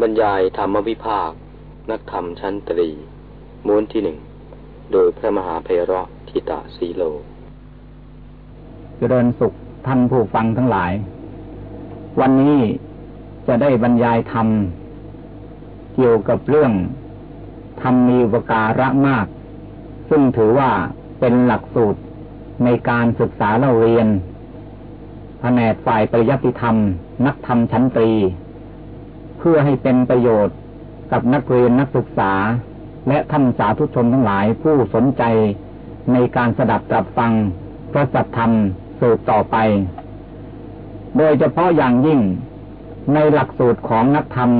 บรรยายธรรมวิภาค นักธรรมชั้นตรี ม้วนที่หนึ่ง โดยพระมหาเพระทิตาสีโล เจริญสุขท่านผู้ฟังทั้งหลาย วันนี้จะได้บรรยายธรรม เกี่ยวกับเรื่องธรรมมีอุปการะมาก ซึ่งถือว่าเป็นหลักสูตรในการศึกษาเล่าเรียนแผนกฝ่ายปริยัติธรรม นักธรรมชั้นตรี เพื่อให้เป็นประโยชน์กับนักเรียนนักศึกษา และท่านสาธุชนทั้งหลายผู้สนใจในการสดับตรับฟังพระสัทธรรมสืบต่อไป โดยเฉพาะอย่างยิ่งในหลักสูตรของนักธรรม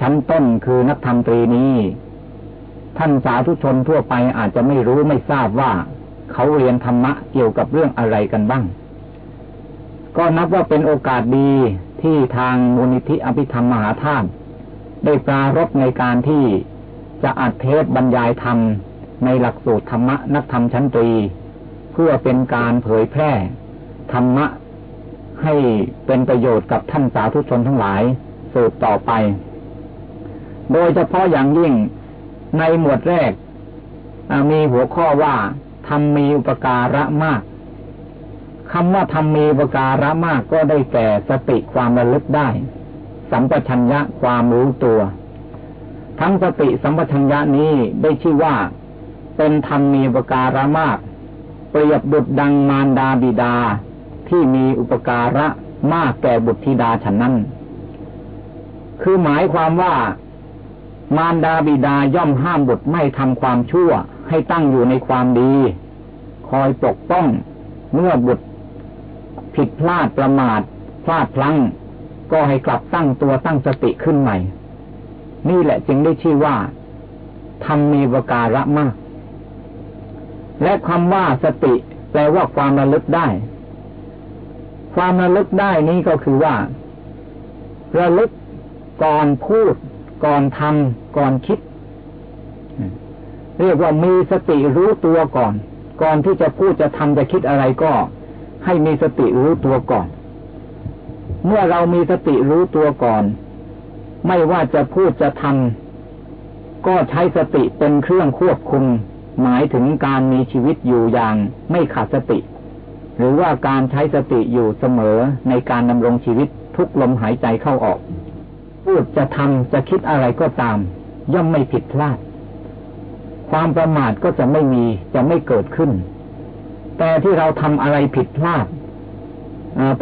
ชั้นต้นคือนักธรรมตรีนี้ ท่านสาธุชนทั่วไปอาจจะไม่รู้ไม่ทราบว่าเขาเรียนธรรมะเกี่ยวกับเรื่องอะไรกันบ้าง ก็นับว่าเป็นโอกาสดี ที่ทางมูลนิธิอภิธรรมมหาธาตุได้ปรารบในการที่จะอัดเทศบรรยายธรรมในหลักสูตรธรรมะนักธรรมชั้นตรี เพื่อเป็นการเผยแพร่ ธรรมะให้เป็นประโยชน์กับท่านสาธุชนทั้งหลายสืบต่อไป โดยเฉพาะอย่างยิ่งในหมวดแรกมีหัวข้อว่าทำมีอุปการะมาก คำว่าทำมีอุปการะมากก็ได้แก่สติความระลึกได้ สัมปชัญญะความรู้ตัว ทั้งสติสัมปชัญญะนี้ได้ชื่อว่า เป็นธรรมมีอุปการะมาก เปรียบดุดดังมารดาบิดาที่มีอุปการะมากแก่บุตรธิดาฉันนั้น คือหมายความว่า มารดาบิดาย่อมห้ามบุตรไม่ทำความชั่ว ให้ตั้งอยู่ในความดี คอยปกป้องเมื่อบุตร ผิดพลาดประมาท พลาดพลั้ง ก็ให้กลับตั้งตัวตั้งสติขึ้นใหม่ นี่แหละจึงได้ชื่อว่าทำมีวการะมาก และคำว่าสติ แปลว่าความระลึกได้ ความระลึกได้นี้ก็คือว่า ระลึกก่อนพูด ก่อนทำก่อนคิด เรียกว่ามีสติรู้ตัวก่อน ก่อนที่จะพูดจะทำจะคิดอะไรก็ ให้มีสติรู้ตัวก่อน เมื่อเรามีสติรู้ตัวก่อน ไม่ว่าจะพูดจะทำก็ใช้สติเป็นเครื่องควบคุม หมายถึงการมีชีวิตอยู่อย่างไม่ขาดสติ หรือว่าการใช้สติอยู่เสมอในการดำรงชีวิตทุกลมหายใจเข้าออก พูดจะทำจะคิดอะไรก็ตาม ย่อมไม่ผิดพลาด ความประมาทก็จะไม่มีจะไม่เกิดขึ้น แต่ที่เราทำอะไรผิดพลาด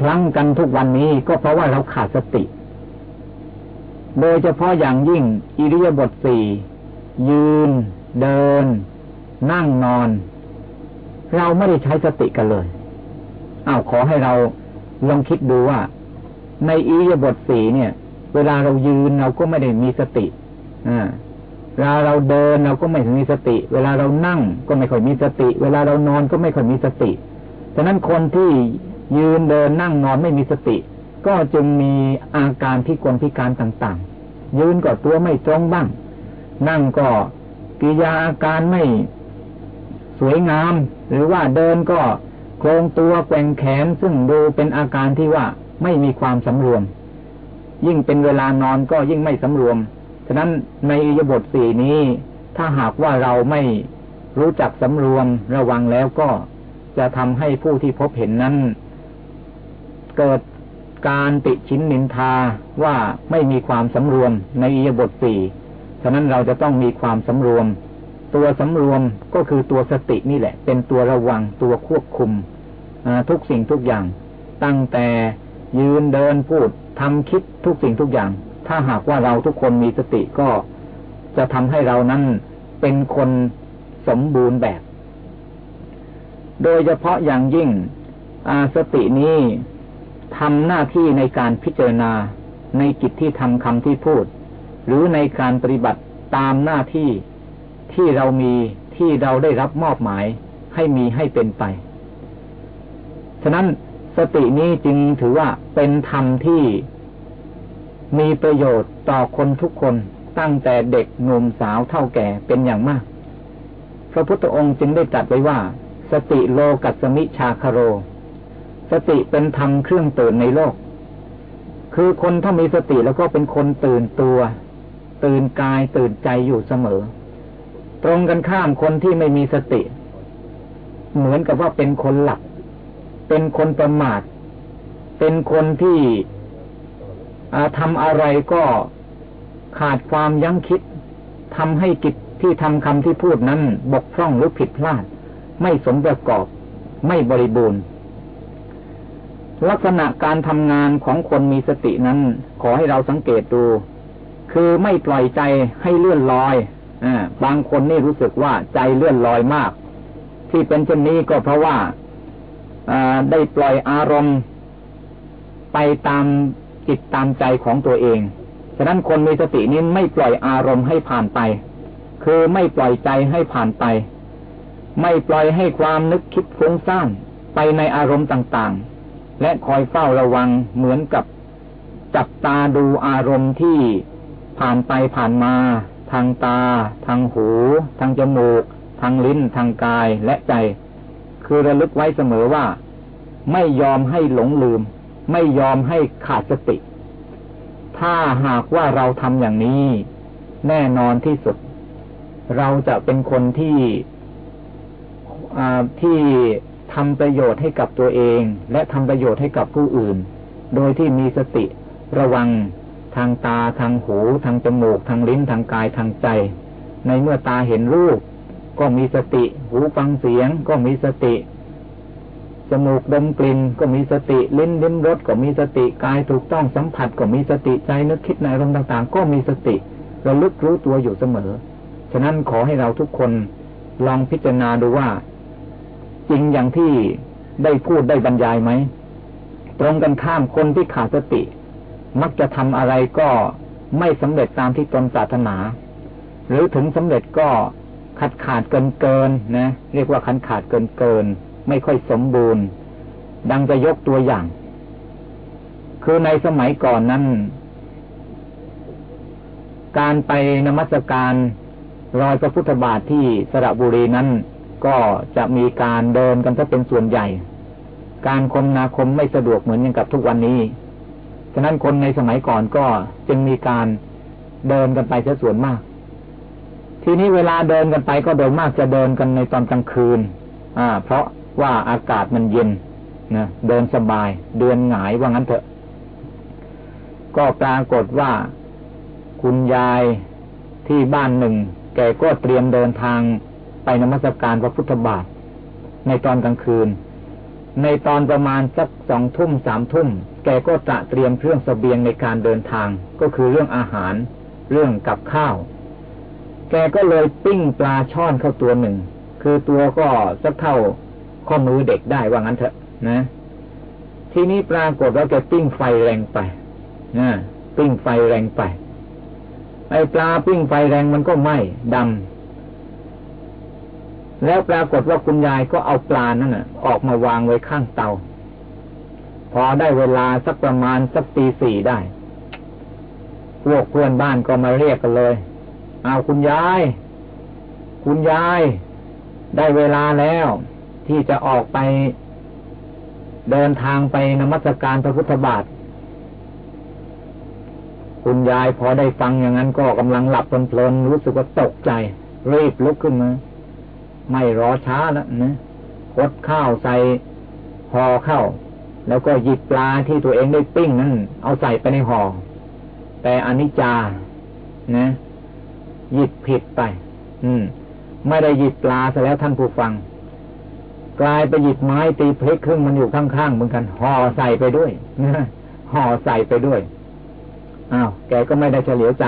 พลั้งกันทุกวันนี้ก็เพราะว่าเราขาดสติ โดยเฉพาะอย่างยิ่ง อิริยาบถสี่ยืน เดิน นั่งนอน เราไม่ได้ใช้สติกันเลยอ้าวขอให้เราลองคิดดูว่า ในอิริยาบถสี่เนี่ย เวลาเรายืนเราก็ไม่ได้มีสติ อ่า เวลาเราเดินเราก็ไม่มีสติ เวลาเรานั่งก็ไม่ค่อยมีสติ เวลาเรานอนก็ไม่ค่อยมีสติฉะนั้นคนที่ยืนเดินนั่งนอนไม่มีสติ ก็จึงมีอาการพิกลพิการต่างๆ ยืนก็ตัวไม่ตรงบ้าง นั่งก็กิยาอาการไม่สวยงาม หรือว่าเดินก็โครงตัวแกว่งแขนซึ่งดูเป็นอาการที่ว่าไม่มีความสำรวม ยิ่งเป็นเวลานอนก็ยิ่งไม่สำรวม ฉะนั้นในอิยบทสี่นี้ ถ้าหากว่าเราไม่รู้จักสำรวมระวังแล้วก็จะทำให้ผู้ที่พบเห็นนั้น เกิดการติชินนินทาว่าไม่มีความสำรวมในอิยบทสี่ฉะนั้นเราจะต้องมีความสำรวม ตัวสำรวมก็คือตัวสตินี่แหละ เป็นตัวระวังตัวควบคุมทุกสิ่งทุกอย่าง ตั้งแต่ยืนเดินพูดทำคิดทุกสิ่งทุกอย่าง ถ้าหากว่าเราทุกคนมีสติก็จะทำให้เรานั้นเป็นคนสมบูรณ์แบบ โดยเฉพาะอย่างยิ่งอาสตินี้ทำหน้าที่ในการพิจารณาในกิจที่ทำคำที่พูด หรือในการปฏิบัติตามหน้าที่ที่เรามีที่เราได้รับมอบหมายให้มีให้เป็นไป ฉะนั้นสตินี้จึงถือว่าเป็นธรรมที่ มีประโยชน์ต่อคนทุกคนตั้งแต่เด็กหนุ่มสาวเท่าแก่เป็นอย่างมาก พระพุทธองค์จึงได้ตรัสไว้ว่า สติโลกัสมิชาคโร สติเป็นธรรมเครื่องตื่นในโลกคคือคนถ้ามีสติแล้วก็เป็นคนตื่นตัว ตื่นกายตื่นใจอยู่เสมอ ตรงกันข้ามคนที่ไม่มีสติ เหมือนกับว่าเป็นคนหลับเป็นคนประมาทเป็นคนที่ ทำอะไรก็ขาดความยั้งคิดทำให้กิจที่ทำคำที่พูดนั้นบกพร่องหรือผิดพลาด ไม่สมประกอบ ไม่บริบูรณ์ ลักษณะการทำงานของคนมีสตินั้น ขอให้เราสังเกตดู คือไม่ปล่อยใจให้เลื่อนลอยอบางคนนี่รู้สึกว่าใจเลื่อนลอยมาก ที่เป็นเช่นนี้ก็เพราะว่าได้ปล่อยอารมณ์ไปตาม จิตตามใจของตัวเอง ฉะนั้นคนมีสตินี้ไม่ปล่อยอารมณ์ให้ผ่านไป คือไม่ปล่อยใจให้ผ่านไป ไม่ปล่อยให้ความนึกคิดฟุ้งซ่านไปในอารมณ์ต่างๆ และคอยเฝ้าระวังเหมือนกับจับตาดูอารมณ์ที่ผ่านไปผ่านมา ทางตา ทางหู ทางจมูก ทางลิ้น ทางกายและใจ คือระลึกไว้เสมอว่า ไม่ยอมให้หลงลืม ไม่ยอมให้ขาดสติ ถ้าหากว่าเราทำอย่างนี้ แน่นอนที่สุด เราจะเป็นคนที่ที่ทำประโยชน์ให้กับตัวเอง และทำประโยชน์ให้กับผู้อื่น โดยที่มีสติระวังทางตาทางหู ทางจมูก ทางลิ้นทางกายทางใจ ในเมื่อตาเห็นรูป ก็มีสติ หูฟังเสียง ก็มีสติ จมูกดมกลิ่นก็มีสติลิ้นลิ้มรสก็มีสติกายถูกต้องสัมผัสก็มีสติใจนึกคิดในอารมณ์ต่าง ๆ ก็มีสติระลึกรู้ตัวอยู่เสมอ ฉะนั้นขอให้เราทุกคนลองพิจารณาดูว่า จริงอย่างที่ได้พูดได้บรรยายไหมตรงกันข้ามคนที่ขาดสติ มักจะทำอะไรก็ไม่สำเร็จตามที่ตนปรารถนา หรือถึงสำเร็จก็ขาดขาดเกินเกินนะ เรียกว่าขันขาดเกินเกิน ไม่ค่อยสมบูรณ์ ดังจะยกตัวอย่าง คือในสมัยก่อนนั้น การไปนมัสการรอยพระพุทธบาทที่สระบุรีนั้น ก็จะมีการเดินกันถ้าเป็นส่วนใหญ่ การคมนาคมไม่สะดวกเหมือนอย่างกับทุกวันนี้ ฉะนั้นคนในสมัยก่อนก็จึงมีการเดินกันไปเสียส่วนมาก ทีนี้เวลาเดินกันไปก็โดยมากจะเดินกันในตอนกลางคืน อ่า เพราะ ว่าอากาศมันเย็นนะเดินสบาย เดือนหงายว่างั้นเถอะ ก็ปรากฏว่าคุณยายที่บ้านหนึ่ง แกก็เตรียมเดินทางไปนมัสการพระพุทธบาท ในตอนกลางคืน ในตอนประมาณสักสองทุ่มสามทุ่ม แกก็จะเตรียมเครื่องสเสบียงในการเดินทาง ก็คือเรื่องอาหาร เรื่องกับข้าว แกก็เลยปิ้งปลาช่อนเข้าตัวหนึ่ง คือตัวก็สักเท่า ข้อมือเด็กได้ว่างั้นเถอะนะ ทีนี้ปรากฏว่าแกปิ้งไฟแรงไปนะปิ้งไฟแรงไป ไอปลาปิ้งไฟแรงมันก็ไหม้ดำแล้วปรากฏว่าคุณยายก็เอาปลานั่นน่ะ ออกมาวางไว้ข้างเตา พอได้เวลาสักประมาณสักตีสี่ได้ พวกเพื่อนบ้านก็มาเรียกกันเลย เอาคุณยาย คุณยาย ได้เวลาแล้ว ที่จะออกไปเดินทางไปนมัสการพระพุทธบาท คุณยายพอได้ฟังอย่างนั้นก็กำลังหลับเพลินๆรู้สึกว่าตกใจ รีบลุกขึ้นมาไม่รอช้าแล้วนะคดข้าวใส่ห่อข้าแล้วก็หยิบปลาที่ตัวเองได้ปิ้งนั้นเอาใส่ไปในห่อแต่อนิจจานะหยิบผิดไป อืม ไม่ได้หยิบปลาซะแล้วท่านผู้ฟัง กลายไปหยิบไม้ตีพลิกครึ่งมันอยู่ข้างๆเหมือนกันห่อใส่ไปด้วยห่อใส่ไปด้วยอ้าวแกก็ไม่ได้เฉลียวใจ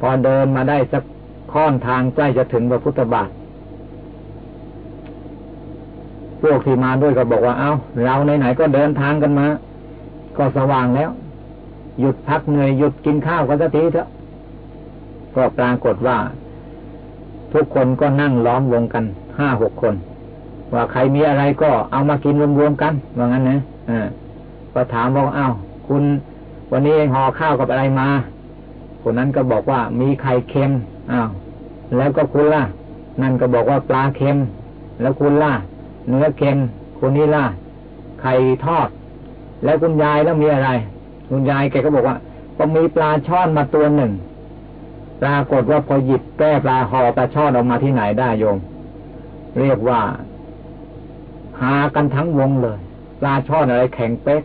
พอเดินมาได้สักค่อนทางใกล้จะถึงพระพุทธบาทพวกที่มาด้วยก็บอกว่าเอา้า เราไหนๆก็เดินทางกันมา ก็สว่างแล้ว หยุดพักเหนื่อยหยุดกินข้าวกันสักทีเถอะ ก็ปรากฏว่า ทุกคนก็นั่งล้อมวงกันห้าหกคน ว่าใครมีอะไรก็เอามากินรวมๆกันว่างั้นนะอ่าก็ถามว่าอ้าวคุณวันนี้ห่อข้าวกับอะไรมา คนนั้นก็บอกว่ามีไข่เค็มอ้าวแล้วก็คุณล่ะ นั่นก็บอกว่าปลาเค็ม แล้วคุณล่ะ เนื้อเค็มคุณนี่ล่ะ ไข่ทอด แล้วคุณยายแล้วมีอะไร คุณยายแกก็บอกว่า ก็มีปลาช่อนมาตัวหนึ่ง ปรากฏว่าพอหยิบแก้ปลาห่อปลาช่อนออกมาที่ไหนได้โยม เรียกว่า หากันทั้งวงเลยปลาช่อนอะไรแข็งเป๊ก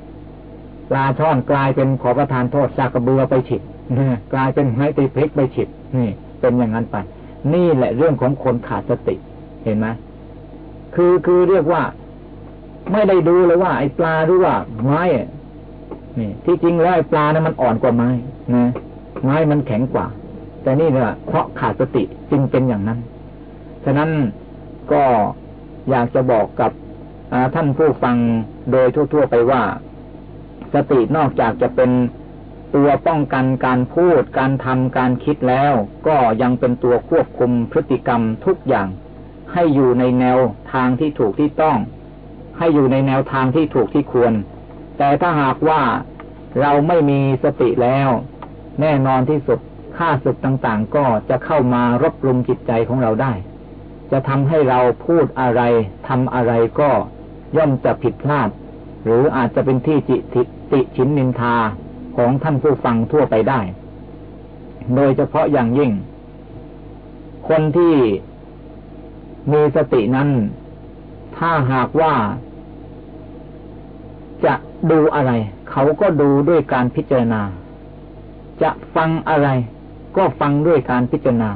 ปลาช่อนกลายเป็นขอประทานโทษซากระเบือไปฉิดกลายเป็นไม้ตีพริกไปฉิดนี่ เป็นอย่างนั้นไปนี่แหละเรื่องของคนขาดสติ เห็นไหมคือคือเรียกว่า ไม่ได้ดูเลยว่า ไอ้ปลาหรือว่า ไม้นี่ที่จริงแล้วไอ้ปลานะมันอ่อนกว่าไม้นะไม้มันแข็งกว่า แต่นี่เนี่ยเพราะขาดสติจึงเป็นอย่างนั้น ฉะนั้นก็อยากจะบอกกับ ท่านผู้ฟังโดยทั่ว ๆ ไปว่า สตินอกจากจะเป็นตัวป้องกันการพูด การทำการคิดแล้ว ก็ยังเป็นตัวควบคุมพฤติกรรมทุกอย่าง ให้อยู่ในแนวทางที่ถูกที่ต้อง ให้อยู่ในแนวทางที่ถูกที่ควร แต่ถ้าหากว่าเราไม่มีสติแล้ว แน่นอนที่สุดข้าศึกต่างๆ ก็จะเข้ามารบรุมจิตใจของเราได้ จะทำให้เราพูดอะไรทำอะไรก็ ย่อมจะผิดพลาด หรืออาจจะเป็นที่จิติติชินนินทาของท่านผู้ฟังทั่วไปได้ โดยเฉพาะอย่างยิ่ง คนที่มีสตินั้น ถ้าหากว่า จะดูอะไร เขาก็ดูด้วยการพิจารณา จะฟังอะไร ก็ฟังด้วยการพิจารณา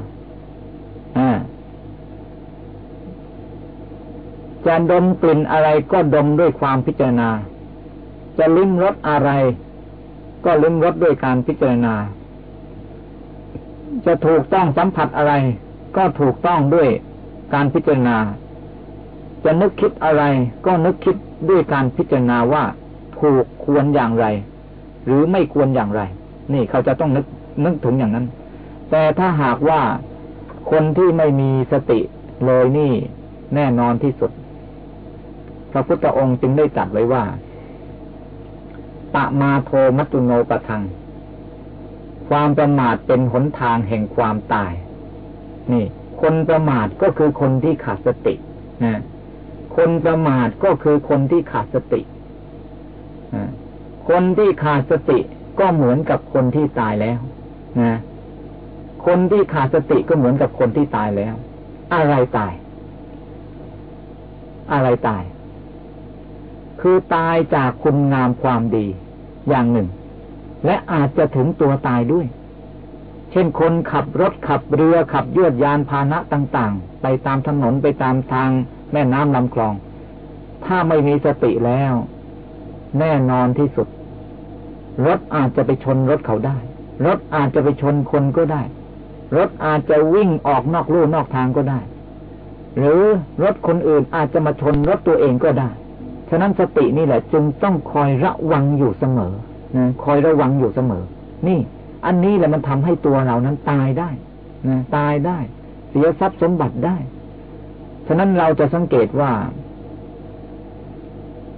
จะดมกลิ่นอะไรก็ดมด้วยความพิจารณา จะลิ้มรสอะไร ก็ลิ้มรสด้วยการพิจารณา จะถูกต้องสัมผัสอะไร ก็ถูกต้องด้วยการพิจารณา จะนึกคิดอะไร ก็นึกคิดด้วยการพิจารณาว่า ถูกควรอย่างไร หรือไม่ควรอย่างไร นี่เขาจะต้องนึกนึกถึงอย่างนั้น แต่ถ้าหากว่าคนที่ไม่มีสติเลยนี่แน่นอนที่สุด พระพุทธองค์จึงได้จัดไว้ว่าปะมาโทมัตุโนปะทัง ความประมาทเป็นหนทางแห่งความตาย นี่ คนประมาทก็คือคนที่ขาดสตินะคนประมาทก็คือคนที่ขาดสติคนที่ขาดสติก็เหมือนกับคนที่ตายแล้วนะคนที่ขาดสติก็เหมือนกับคนที่ตายแล้ว อะไรตาย อะไรตาย คือตายจากคุณงามความดีอย่างหนึ่ง และอาจจะถึงตัวตายด้วย เช่นคนขับรถขับเรือขับยวดยานพาหนะต่างๆ ไปตามถนนไปตามทางแม่น้ำลำคลอง ถ้าไม่มีสติแล้ว แน่นอนที่สุด รถอาจจะไปชนรถเขาได้ รถอาจจะไปชนคนก็ได้ รถอาจจะวิ่งออกนอกลู่นอกทางก็ได้ หรือรถคนอื่นอาจจะมาชนรถตัวเองก็ได้ ฉะนั้นสตินี่แหละ จึงต้องคอยระวังอยู่เสมอนะคอยระวังอยู่เสมอ นี่ อันนี้แหละมันทำให้ตัวเรานั้นตายได้นะตายได้ เสียทรัพย์สมบัติได้ ฉะนั้นเราจะสังเกตว่า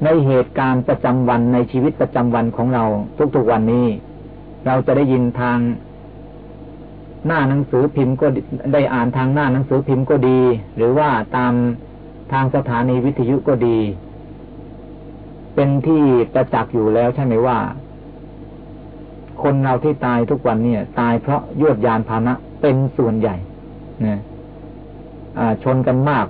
ในเหตุการณ์ประจำวันในชีวิตประจำวันของเรา ทุกๆวันนี้ เราจะได้ยินทางหน้าหนังสือพิมพ์ก็ได้อ่านทางหน้าหนังสือพิมพ์ก็ดี หรือว่าตามทางสถานีวิทยุก็ดี เป็นที่ประจักษ์อยู่แล้วใช่ไหมว่า คนเราที่ตายทุกวันเนี่ย ตายเพราะยวดยานพานะเป็นส่วนใหญ่นะชนกันมาก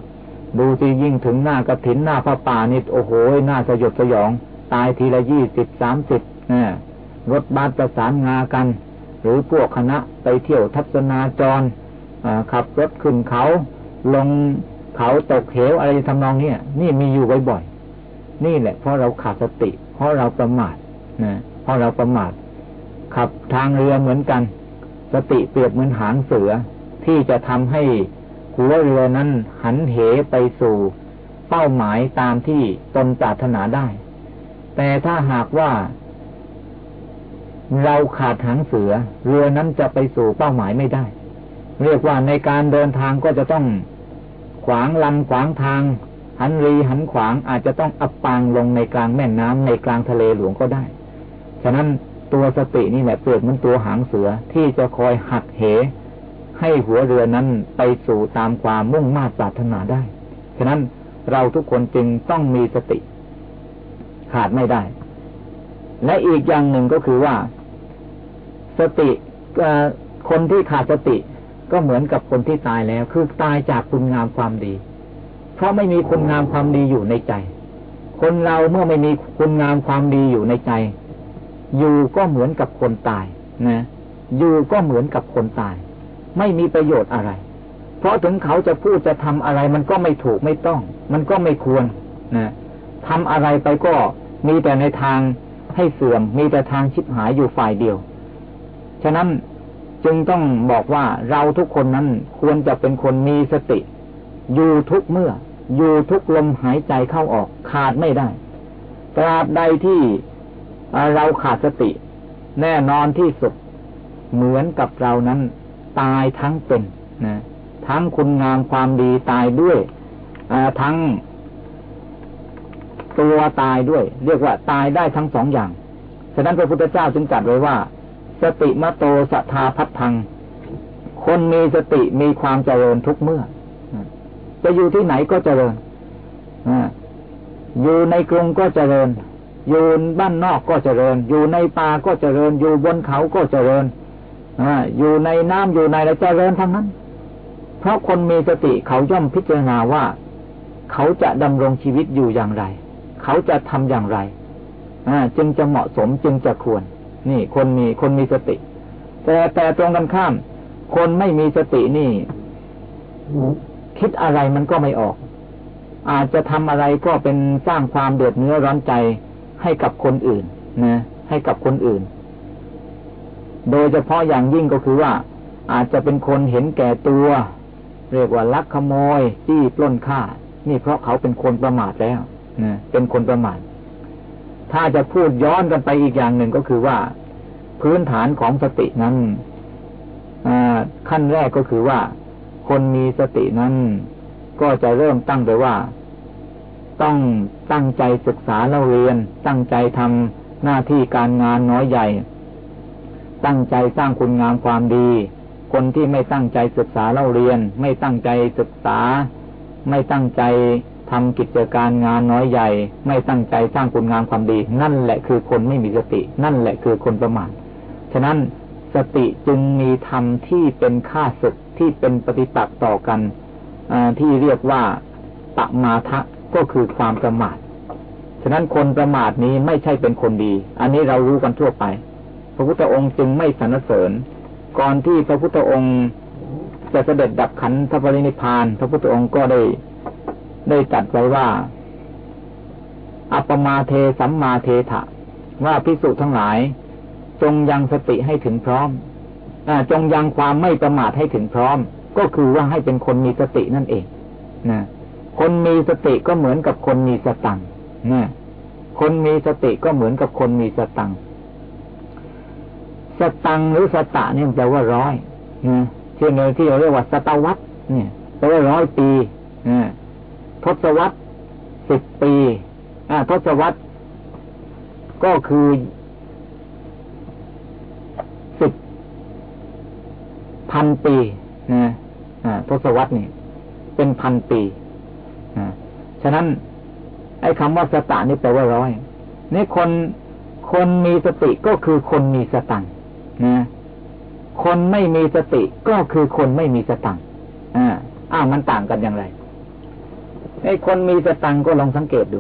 ดูสิยิ่งถึงหน้ากระถินหน้าพระป่านี่โอ้โหหน้าสยดสยอง ตายทีละยี่สิบสามสิบนะรถบัสประสานงากัน หรือพวกคณะไปเที่ยวทัศนาจรขับรถขึ้นเขา ลงเขาตกเหวอะไรทำนองนี้นี่มีอยู่บ่อย นี่แหละ เพราะเราขาดสติ เพราะเราประมาทนะเพราะเราประมาท ขับทางเรือเหมือนกัน สติเปรียบเหมือนหางเสือ ที่จะทำให้หัวเรือนั้นหันเหไปสู่ เป้าหมายตามที่ตนปรารถนาได้ แต่ถ้าหากว่า เราขาดหางเสือ เรือนั้นจะไปสู่เป้าหมายไม่ได้ เรียกว่าในการเดินทางก็จะต้องขวางลำขวางทาง หันรีหันขวางอาจจะต้องอับปางลงในกลางแม่น้ำในกลางทะเลหลวงก็ได้ ฉะนั้นตัวสตินี่แหละเปรียบเหมือนตัวหางเสือที่จะคอยหักเห ให้หัวเรือนั้นไปสู่ตามความมุ่งมา่ปรารถนาได้ ฉะนั้นเราทุกคนจึงต้องมีสติ ขาดไม่ได้ และอีกอย่างหนึ่งก็คือว่า สติคนที่ขาดสติก็เหมือนกับคนที่ตายแล้ว คือตายจากคุณงามความดี เพราะไม่มีคุณงามความดีอยู่ในใจ คนเราเมื่อไม่มีคุณงามความดีอยู่ในใจ อยู่ก็เหมือนกับคนตายนะอยู่ก็เหมือนกับคนตาย ไม่มีประโยชน์อะไร เพราะถึงเขาจะพูดจะทำอะไร มันก็ไม่ถูกไม่ต้อง มันก็ไม่ควรนะทำอะไรไปก็มีแต่ในทางให้เสื่อม มีแต่ทางชิบหายอยู่ฝ่ายเดียว ฉะนั้นจึงต้องบอกว่าเราทุกคนนั้นควรจะเป็นคนมีสติ อยู่ทุกเมื่อ อยู่ทุกลมหายใจเข้าออกขาดไม่ได้ตราบใดที่เราขาดสติ แน่นอนที่สุด เหมือนกับเรานั้น ตายทั้งเป็นนะทั้งคุณงามความดีตายด้วยทั้งตัวตายด้วย เรียกว่าตายได้ทั้งสองอย่าง ฉะนั้นพระพุทธเจ้าจึงจัดไว้ว่า สติมโตสัทธาพัฒทัง คนมีสติมีความเจริญทุกเมื่อ จะอยู่ที่ไหนก็เจริญอยู่ในกรุงก็เจริญ อยู่บ้านนอกก็เจริญ อยู่ในป่าก็เจริญ อยู่บนเขาก็เจริญอยู่ในน้ำอยู่ในอะไรเจริญทั้งนั้น เพราะคนมีสติเขาย่อมพิจารณาว่า เขาจะดำรงชีวิตอยู่อย่างไร เขาจะทำอย่างไรจึงจะเหมาะสมจึงจะควร นี่ คนมีคนมีสติ แต่แต่ตรงกันข้าม คนไม่มีสตินี่ คิดอะไรมันก็ไม่ออก อาจจะทำอะไรก็เป็นสร้างความเดือดเนื้อร้อนใจให้กับคนอื่นนะให้กับคนอื่น โดยเฉพาะอย่างยิ่งก็คือว่า อาจจะเป็นคนเห็นแก่ตัว เรียกว่าลักขโมยจี้ปล้นฆ่า นี่เพราะเขาเป็นคนประมาทแล้วนะเป็นคนประมาทถ้าจะพูดย้อนกันไปอีกอย่างหนึ่งก็คือว่า พื้นฐานของสตินั้นขั้นแรกก็คือว่า คนมีสตินั้น ก็จะเริ่มตั้งโดยว่า ต้องตั้งใจศึกษาเล่าเรียน ตั้งใจทำหน้าที่การงานน้อยใหญ่ ตั้งใจสร้างคุณงามความดี คนที่ไม่ตั้งใจศึกษาเล่าเรียน ไม่ตั้งใจศึกษา ไม่ตั้งใจทำกิจการงานน้อยใหญ่ ไม่ตั้งใจสร้างคุณงามความดี นั่นแหละคือคนไม่มีสติ นั่นแหละคือคนประมาทฉะนั้นสติจึงมีธรรมที่เป็นค่าศึก ที่เป็นปฏิปักษ์ต่อกันอที่เรียกว่าปมาทะก็คือความประมาท ฉะนั้นคนประมาทนี้ไม่ใช่เป็นคนดี อันนี้เรารู้กันทั่วไป พระพุทธองค์จึงไม่สรรเสริญ ก่อนที่พระพุทธองค์จะเสด็จดับขันธปรินิพาน พระพุทธองค์ก็ได้ได้ตัดไว้ว่า อัปมาเทสัมมาเทถะว่าพิสุทั้งหลาย จงยังสติให้ถึงพร้อม จงยังความไม่ประมาทให้ถึงพร้อม ก็คือว่าให้เป็นคนมีสตินั่นเองนะคนมีสติก็เหมือนกับคนมีสตังนะคนมีสติก็เหมือนกับคนมีสตังสตังหรือสตะเนี่ยแปลว่าร้อยนะที่ในที่เราเรียกว่าสตวัตเนี่ยแปลว่าร้อยปีทศวรรษสิบปีทศวรรษก็คือสิบ พันปีนะทศวรรษนี่เป็นพันปีฉะนั้นไอ้คำว่าสตะนี่แปลว่าร้อยนี่คนคนมีสติก็คือคนมีสตังนะคนไม่มีสติก็คือคนไม่มีสตังอ่าอ้าวมันต่างกันอย่างไรไอ้คนมีสตังก็ลองสังเกตดู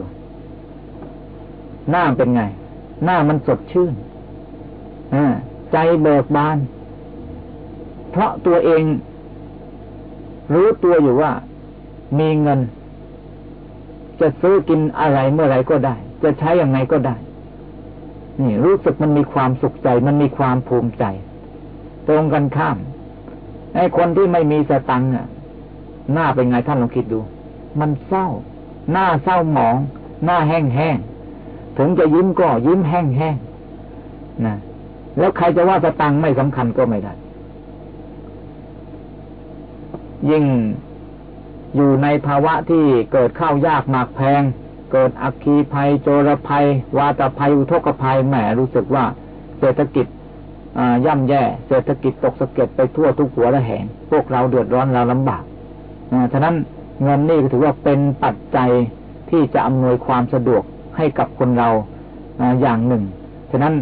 หน้าเป็นไง หน้ามันสดชื่นอใจเบิกบาน เพราะตัวเอง รู้ตัวอยู่ว่ามีเงิน จะซื้อกินอะไรเมื่อไรก็ได้ จะใช้อย่างไงก็ได้ นี่รู้สึกมันมีความสุขใจ มันมีความภูมิใจ ตรงกันข้ามไอ้คนที่ไม่มีสตังค์หน้าเป็นไงท่านลองคิดดู มันเศร้า หน้าเศร้าหมอง หน้าแห้งแห้งถึงจะยิ้มก็ยิ้มแห้งแห้งนะแล้วใครจะว่าสตังค์ไม่สำคัญก็ไม่ได้ ยิ่งอยู่ในภาวะที่เกิดข้าวยากหมากแพง เกิดอัคคีภัย โจรภัย วาตภัยอุทกภัยแหมรู้สึกว่าเศรษฐกิจย่ำแย่ เศรษฐกิจตกสะเก็ดไปทั่วทุกหัวละแห่ง พวกเราเดือดร้อนเราลำบากฉะนั้นเงินนี่ถือว่าเป็นปัจจัยที่จะอำนวยความสะดวกให้กับคนเราอย่างหนึ่ง ฉะนั้น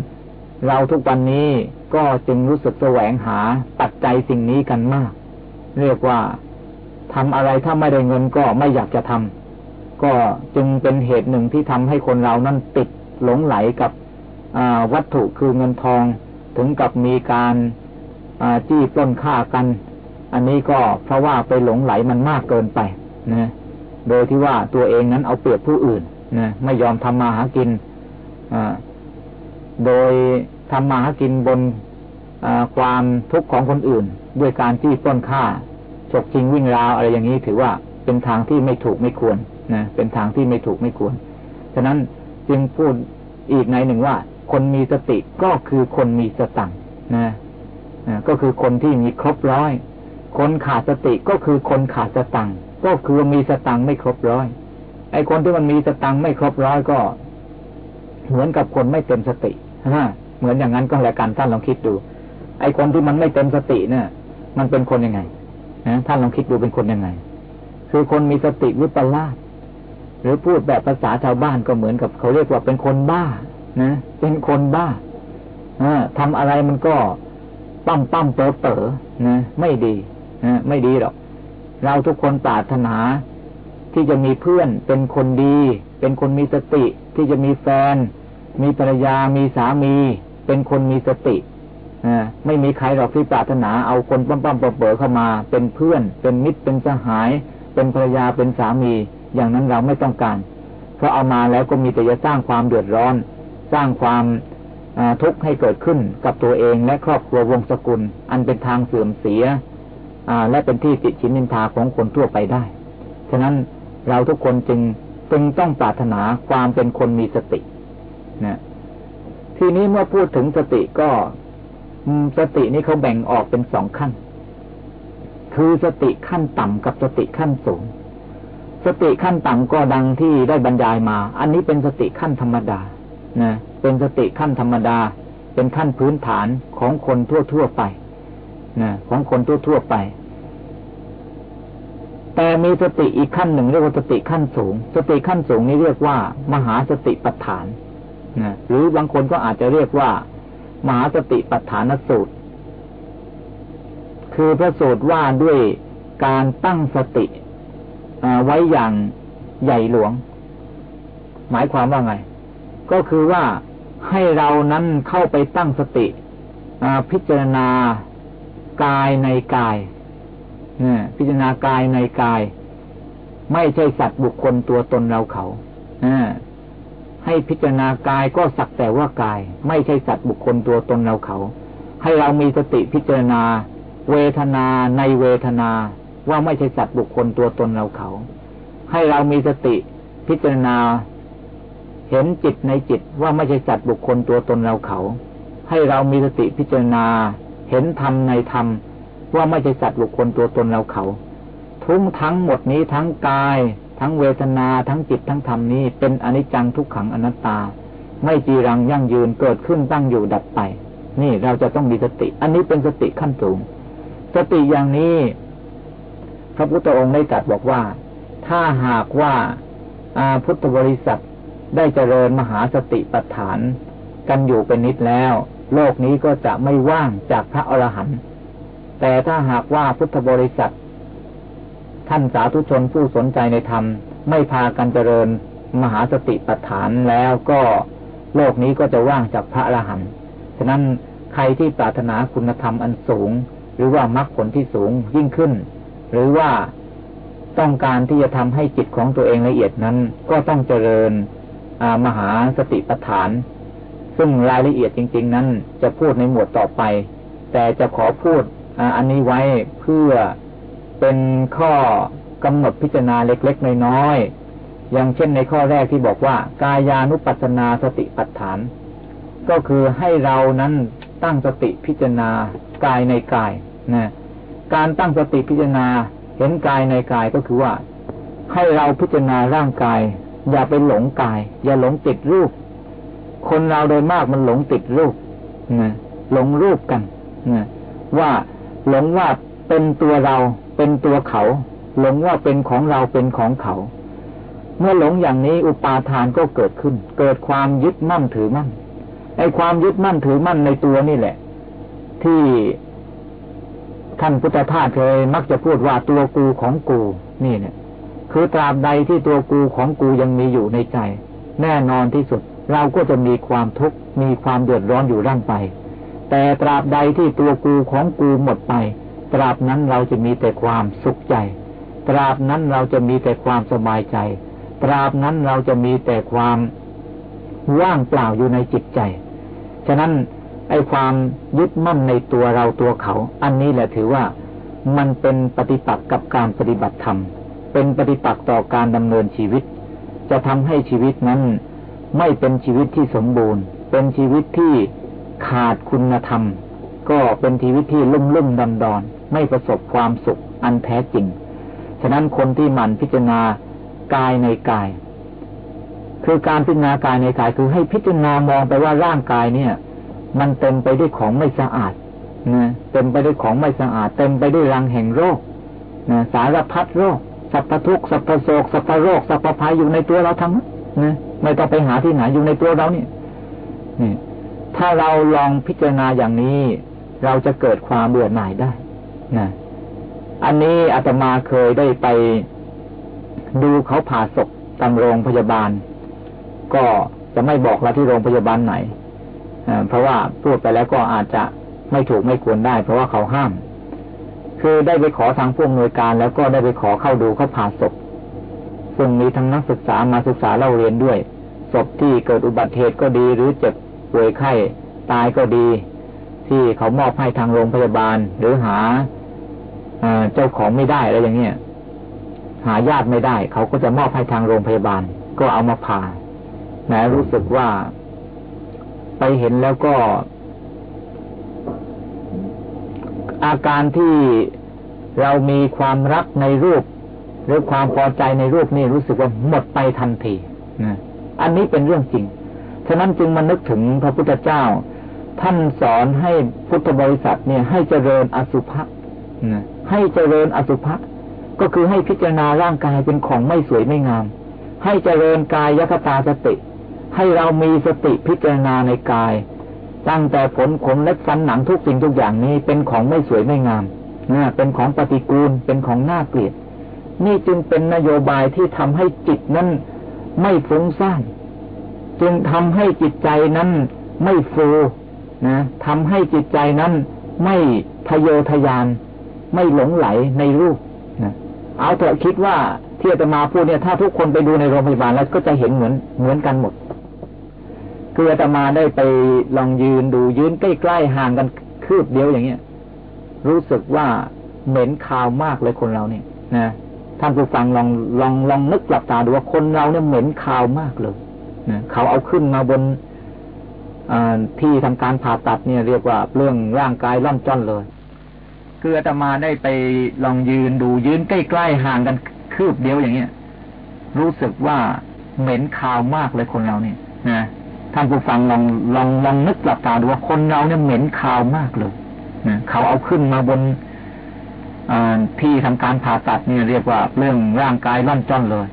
เราทุกวันนี้ก็จึงรู้สึกแสวงหาปัจจัยสิ่งนี้กันมาก เรียกว่าทำอะไรถ้าไม่ได้เงินก็ไม่อยากจะทำก็จึงเป็นเหตุหนึ่งที่ทำให้คนเรานั้นติดหลงไหลกับวัตถุคือเงินทอง ถึงกับมีการจี้ปล้นฆ่ากัน อันนี้ก็เพราะว่าไปหลงไหลมันมากเกินไปนะโดยที่ว่าตัวเองนั้นเอาเปรียบผู้อื่นนะไม่ยอมทำมาหากินโดยทำมาหากินบนความทุกข์ของคนอื่น ด้วยการจี้ปล้นฆ่าฉกชิงวิ่งราวอะไรอย่างนี้ถือว่าเป็นทางที่ไม่ถูกไม่ควรนะเป็นทางที่ไม่ถูกไม่ควร ฉะนั้นจึงพูดอีกในหนึ่งว่า คนมีสติก็คือคนมีสตังนะนะก็คือคนที่มีครบร้อย คนขาดสติก็คือคนขาดสตังก็คือมีสตังไม่ครบร้อย ไอ้คนที่มันมีสตังไม่ครบร้อยก็ เหมือนกับคนไม่เต็มสติฮะเหมือนอย่างนั้นก็แล้วกันท่านลองคิดดู ไอ้คนที่มันไม่เต็มสติเนี่ย มันเป็นคนยังไงนะท่านลองคิดดูเป็นคนยังไง คือคนมีสติวิปลาสหรือพูดแบบภาษาชาวบ้านก็เหมือนกับเขาเรียกว่าเป็นคนบ้านะเป็นคนบ้าอทำอะไรมันก็ปั้มปั้มเป๋อเป๋อนะไม่ดีนะไม่ดีหรอก เราทุกคนปรารถนาที่จะมีเพื่อนเป็นคนดี เป็นคนมีสติที่จะมีแฟน มีภรรยามีสามี เป็นคนมีสติ ไม่มีใครหรอกที่ปรารถนาเอาคนปั้มปั้มเป๋อเข้ามา เป็นเพื่อน เป็นมิตรเป็นสหาย เป็นภรรยาเป็นสามี อย่างนั้นเราไม่ต้องการ เพราะเอามาแล้วก็มีแต่จะสร้างความเดือดร้อน สร้างความทุกข์ให้เกิดขึ้นกับตัวเองและครอบครัววงศกุล อันเป็นทางเสื่อมเสียและเป็นที่ติชินนินทาของคนทั่วไปได้ ฉะนั้นเราทุกคนจึงจึงต้องปรารถนาความเป็นคนมีสตินะทีนี้เมื่อพูดถึงสติก็ สตินี้เขาแบ่งออกเป็นสองขั้น คือสติขั้นต่ำกับสติขั้นสูง สติขั้นต่ำก็ดังที่ได้บรรยายมา อันนี้เป็นสติขั้นธรรมดานะเป็นสติขั้นธรรมดา เป็นขั้นพื้นฐานของคนทั่วๆไปนะของคนทั่วๆไป แต่มีสติอีกขั้นหนึ่งเรียกว่าสติขั้นสูง สติขั้นสูงนี้เรียกว่า มหาสติปัฏฐานนะหรือบางคนก็อาจจะเรียกว่า มหาสติปัฏฐานสูตร คือพระสูตรว่าด้วยการตั้งสติไว้อย่างใหญ่หลวง หมายความว่าไง ก็คือว่าให้เรานั้นเข้าไปตั้งสติพิจารณากายในกายพิจารณากายในกาย ไม่ใช่สัตว์บุคคลตัวตนเราเขา ให้พิจารณากายก็สักแต่ว่ากาย ไม่ใช่สัตว์บุคคลตัวตนเราเขา ให้เรามีสติพิจารณา เวทนาในเวทนา ว่าไม่ใช่สัตว์บุคคลตัวตนเราเขา ให้เรามีสติพิจารณา เห็นจิตในจิตว่าไม่ใช่สัตว์บุคคลตัวตนเราเขา ให้เรามีสติพิจารณา เห็นธรรมในธรรมว่าไม่ใช่สัตว์บุคคลตัวตนเราเขา ทุกทั้งหมดนี้ทั้งกาย ทั้งเวทนาทั้งจิตทั้งธรรมนี้เป็นอนิจจังทุกขังอนัตตา ไม่จีรังยั่งยืนเกิดขึ้นตั้งอยู่ดับไป นี่เราจะต้องมีสติ อันนี้เป็นสติขั้นสูง สติอย่างนี้ พระพุทธองค์ได้ตรัสบอกว่า ถ้าหากว่าอาพุทธบริษัทได้เจริญมหาสติปัฏฐานกันอยู่เป็นนิดแล้ว โลกนี้ก็จะไม่ว่างจากพระอรหันต์แต่ถ้าหากว่าพุทธบริษัท ท่านสาธุชนผู้สนใจในธรรม ไม่พากันเจริญมหาสติปัฏฐานแล้วก็โลกนี้ก็จะว่างจากพระอรหันต์ฉะนั้นใครที่ปรารถนาคุณธรรมอันสูง หรือว่ามรรคผลที่สูงยิ่งขึ้น หรือว่าต้องการที่จะทำให้จิตของตัวเองละเอียดนั้น ก็ต้องเจริญมหาสติปัฏฐาน ซึ่งรายละเอียดจริง ๆ นั้นจะพูดในหมวดต่อไป แต่จะขอพูดอันนี้ไว้เพื่อ เป็นข้อกำหนดพิจารณาเล็กๆน้อยๆอย่างเช่นในข้อแรกที่บอกว่า กายานุปัสนาสติปัฏฐาน ก็คือให้เรานั้นตั้งสติพิจารณากายในกายนะการตั้งสติพิจารณาเห็นกายในกายก็คือว่า ให้เราพิจารณาร่างกาย อย่าไปหลงกาย อย่าหลงติดรูป คนเราโดยมากมันหลงติดรูปนะหลงรูปกันนะว่าหลงว่าเป็นตัวเรา เป็นตัวเขา หลงว่าเป็นของเราเป็นของเขา เมื่อหลงอย่างนี้อุปาทานก็เกิดขึ้น เกิดความยึดมั่นถือมั่นไอ้ความยึดมั่นถือมั่นในตัวนี่แหละ ที่ท่านพุทธทาสเคยมักจะพูดว่าตัวกูของกู นี่เนี่ย คือตราบใดที่ตัวกูของกูยังมีอยู่ในใจ แน่นอนที่สุด เราก็จะมีความทุกข์มีความเดือดร้อนอยู่ร่างไป แต่ตราบใดที่ตัวกูของกูหมดไป ตราบนั้นเราจะมีแต่ความสุขใจ ตราบนั้นเราจะมีแต่ความสบายใจ ตราบนั้นเราจะมีแต่ความว่างเปล่าอยู่ในจิตใจ ฉะนั้นไอ้ความยึดมั่นในตัวเราตัวเขา อันนี้แหละถือว่ามันเป็นปฏิปักษ์กับการปฏิบัติธรรม เป็นปฏิปักษ์ต่อการดำเนินชีวิต จะทำให้ชีวิตนั้น ไม่เป็นชีวิตที่สมบูรณ์ เป็นชีวิตที่ขาดคุณธรรม ก็เป็นชีวิตที่ลุ่มลุ่มดำดอน ไม่ประสบความสุขอันแท้จริง ฉะนั้นคนที่หมั่นพิจารณากายในกาย คือการพิจารณากายในกายคือให้พิจารณามองไปว่าร่างกายเนี่ย มันเต็มไปด้วยของไม่สะอาดนะเต็มไปด้วยของไม่สะอาด เต็มไปด้วยรังแห่งโรคนะสารพัดโรคสัพพทุกสัพพโศกสัพพโรคสัพพภัยอยู่ในตัวเราทั้งนั้นนะไม่ต้องไปหาที่ไหนอยู่ในตัวเราเนี่ยนี่ถ้าเราลองพิจารณาอย่างนี้ เราจะเกิดความเบื่อหน่ายได้ นะอันนี้อาตมาเคยได้ไปดูเขาผ่าศพตามโรงพยาบาล ก็จะไม่บอกละที่โรงพยาบาลไหนเพราะว่าพูดไปแล้วก็อาจจะไม่ถูกไม่ควรได้ เพราะว่าเขาห้าม คือได้ไปขอทางผู้อำนวยการ แล้วก็ได้ไปขอเข้าดูเขาผ่าศพซึ่งมีทั้งนักศึกษามาศึกษาเล่าเรียนด้วยศพที่เกิดอุบัติเหตุก็ดีหรือเจ็บป่วยไข้ตายก็ดี ที่เขามอบให้ทางโรงพยาบาล หรือหา เจ้าของไม่ได้อะไรอย่างเงี้ยหาญาติไม่ได้ เขาก็จะมอบให้ทางโรงพยาบาล ก็เอามาผ่าแม้รู้สึกว่าไปเห็นแล้วก็ อาการที่เรามีความรักในรูป หรือความพอใจในรูปนี่รู้สึกว่าหมดไปทันทีนะอันนี้เป็นเรื่องจริง ฉะนั้นจึงมานึกถึงพระพุทธเจ้า ท่านสอนให้พุทธบริษัทเนี่ย ให้เจริญอสุภะนะ ให้เจริญอสุภะก็คือให้พิจารณาร่างกายเป็นของไม่สวยไม่งาม ให้เจริญกายยคตาสติ ให้เรามีสติพิจารณาในกาย ตั้งแต่ผลขนเล็บฟันหนังทุกสิ่งทุกอย่างนี้เป็นของไม่สวยไม่งามนะเป็นของปฏิกูลเป็นของน่าเกลียด นี่จึงเป็นนโยบายที่ทำให้จิตนั้นไม่ฟุ้งซ่านจึงทำให้จิตใจนั้นไม่ฟูนะทำให้จิตใจนั้นไม่ทะเยอทะยาน ไม่หลงไหลในรูปนะเอาเถอะคิดว่าที่จะมาพูดเนี่ย ถ้าทุกคนไปดูในโรงพยาบาลแล้วก็จะเห็นเหมือนเหมือนกันหมด คืออาตมาได้ไปลองยืนดูยืนใกล้ๆห่างกันคืบเดียวอย่างเงี้ย รู้สึกว่าเหม็นคาวมากเลยคนเราเนี่ยนะท่านผู้ฟังลองลองลองนึกหลับตาดูว่าคนเราเนี่ยเหม็นคาวมากเลยนะเขาเอาขึ้นมาบนที่ทำการผ่าตัดเนี่ยเรียกว่าเรื่องร่างกายล่อนจ้อนเลย คืออาตมาได้ไปลองยืนดูยืนใกล้ๆห่างกันคืบเดียวอย่างเงี้ย รู้สึกว่าเหม็นคาวมากเลยคนเราเนี่ยนะท่านผู้ฟังลองลองลองนึกหลับตาดูว่าคนเราเนี่ยเหม็นคาวมากเลยนะเขาเอาขึ้นมาบนที่ทำการผ่าตัดนี่เรียกว่าเรื่องร่างกายร่อนจ้อนเลย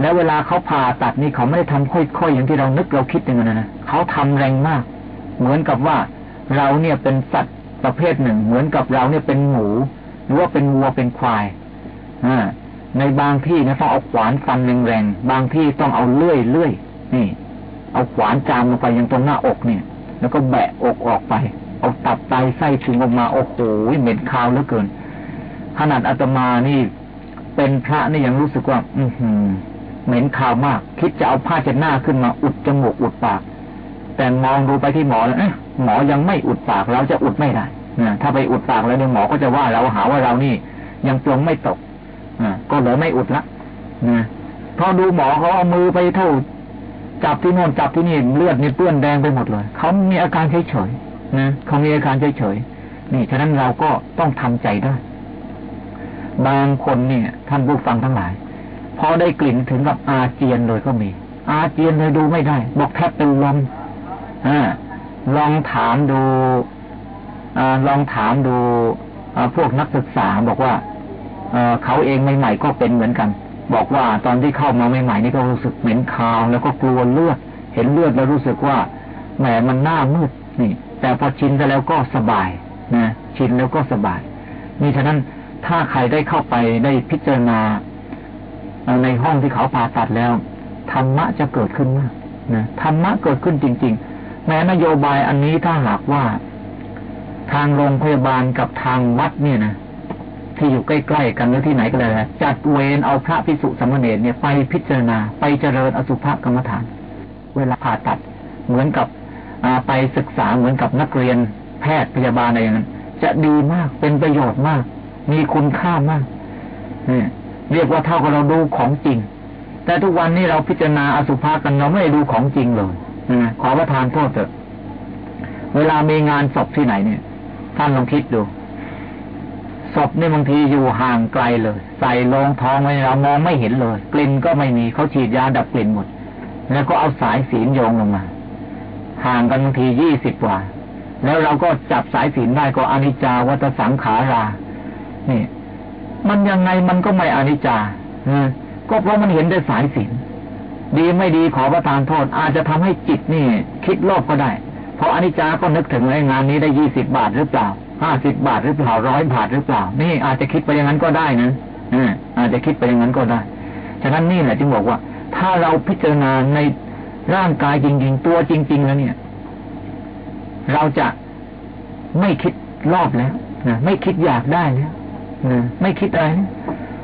แล้วเวลาเขาผ่าตัดนี่เขาไม่ได้ทำค่อยๆอย่างที่เรานึกเราคิดอย่างนั้นนะเขาทำแรงมาก เหมือนกับว่าเราเนี่ยเป็นสัตว์ ประเภทหนึ่ง เหมือนกับเราเนี่ยเป็นหมู หรือว่าเป็นวัวเป็นควายอในบางที่เนี่ยต้องเอาขวานฟันแรงๆบางที่ต้องเอาเลื่อยเลื่อยนี่ เอาขวานจามลงไปยังตรงหน้าอกเนี่ย แล้วก็แบะอกออกไป เอาตับไตไส้ถึงออกมาโอ้โหเหม็นคาวเหลือเกิน ขนาดอาตมานี่ เป็นพระนี่ยังรู้สึกว่า อืหืเหม็นคาวมาก คิดจะเอาผ้าเช็ดหน้าขึ้นมาอุดจมูกอุดปาก แต่มองดูไปที่หมอแล้ว หมอยังไม่อุดปากเราจะอุดไม่ได้นะถ้าไปอุดปากแล้วเนี่ยหมอก็จะว่าเราหาว่าเรานี่ ยังปลงไม่ตกอก็เลยไม่อุดละนะพอดูหมอเขาเอามือไปเท่า จับที่โน่นจับที่นี่เลือดนี่เปื้อนแดงไปหมดเลยเขามีอาการเฉยเฉยนะเขามีอาการเฉยเฉยนี่ฉะนั้นเราก็ต้องทำใจได้ บางคนเนี่ย ท่านผู้ฟังทั้งหลายพอได้กลิ่นถึงกับอาเจียนเลยก็มี อาเจียนเลยดูไม่ได้ บอกแทบเป็นลมอ่า ลองถามดูอลองถามดูพวกนักศึกษาบอกว่าเขาเองใหม่ๆก็เป็นเหมือนกัน บอกว่าตอนที่เข้ามาใหม่ๆนี่ก็รู้สึกเหม็นคาวแล้วก็กลัวเลือด เห็นเลือดแล้วรู้สึกว่าแหมมันหน้ามืดนี่ แต่พอชินไปแล้วก็สบายนะชินแล้วก็สบายนี่ฉะนั้นถ้าใครได้เข้าไปได้พิจารณาในห้องที่เขาผ่าตัดแล้วธรรมะจะเกิดขึ้นมากนะธรรมะเกิดขึ้นจริง ๆ แม้นโยบายอันนี้ถ้าหากว่า ทางโรงพยาบาลกับทางวัดเนี่ยนะที่อยู่ใกล้ๆกันหรือที่ไหนก็เลยจัดเวรเอาพระพิสุสมณเณรเนี่ยไปพิจารณาไปเจริญอสุภกรรมฐาน เวลาผ่าตัดเหมือนกับไปศึกษาเหมือนกับนักเรียนแพทย์พยาบาลอะไรอย่างนั้นจะดีมากเป็นประโยชน์มาก มีคุณค่ามากเนี่ยเรียกว่าเท่ากับเราดูของจริง แต่ทุกวันนี้เราพิจารณาอสุภะกันเราไม่ได้ดูของจริงเลย ขอประทานโทษเถอะ เวลามีงานศพที่ไหนเนี่ย ท่านลองคิดดูศพนี่บางทีอยู่ห่างไกลเลย ใส่ลงท้องไว้เรามองไม่เห็นเลย กลิ่นก็ไม่มีเขาฉีดยาดับกลิ่นหมด แล้วก็เอาสายสีนโยงลงมา ห่างกันบางทียี่สิบกว่า แล้วเราก็จับสายสีนได้ก็อนิจจาวัตสังขารานี่ มันยังไงมันก็ไม่อนิจจาก็เพราะมันเห็นได้สายสิน ดีไม่ดีขอประทานโทษ อาจจะทำให้จิตนี่ คิดโลภก็ได้ เพราะอนิจจาก็นึกถึงในงานนี้ได้ยี่สิบบาทหรือเปล่าห้าสิบบาทหรือเปล่าร้อยบาทหรือเปล่า นี่อาจจะคิดไปอย่างนั้นก็ได้นะอาจจะคิดไปอย่างนั้นก็ได้ฉะนั้นนี่แหละจึงบอกว่า ถ้าเราพิจารณาในร่างกายจริง ๆ ตัวจริง ๆ แล้วเนี่ย เราจะไม่คิดรอบแล้วนะไม่คิดอยากได้แล้วนะไม่คิดอะไร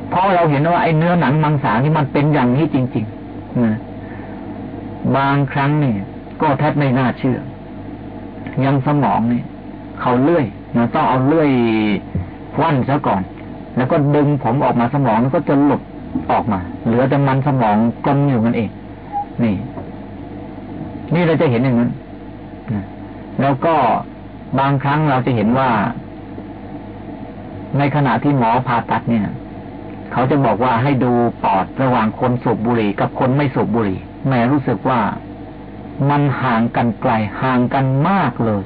เพราะเราเห็นว่าไอ้เนื้อหนังมังสานี่มันเป็นอย่างนี้จริงๆ บางครั้งเนี่ย ก็แทบไม่น่าเชื่อ ยังสมองเนี่ยเขาเลื่อยนะต้องเอาเลื่อยควันซะก่อน แล้วก็ดึงผมออกมาสมองแล้วก็จะหลุดออกมา เหลือแต่มันสมองกลมอยู่มันเอง นี่ นี่เราจะเห็นอย่างนั้นแล้วก็บางครั้งเราจะเห็นว่า ในขณะที่หมอผ่าตัดเนี่ย เขาจะบอกว่าให้ดูปอดระหว่างคนสูบบุหรี่กับคนไม่สูบบุหรี่แม่รู้สึกว่ามันห่างกันไกลห่างกันมากเลย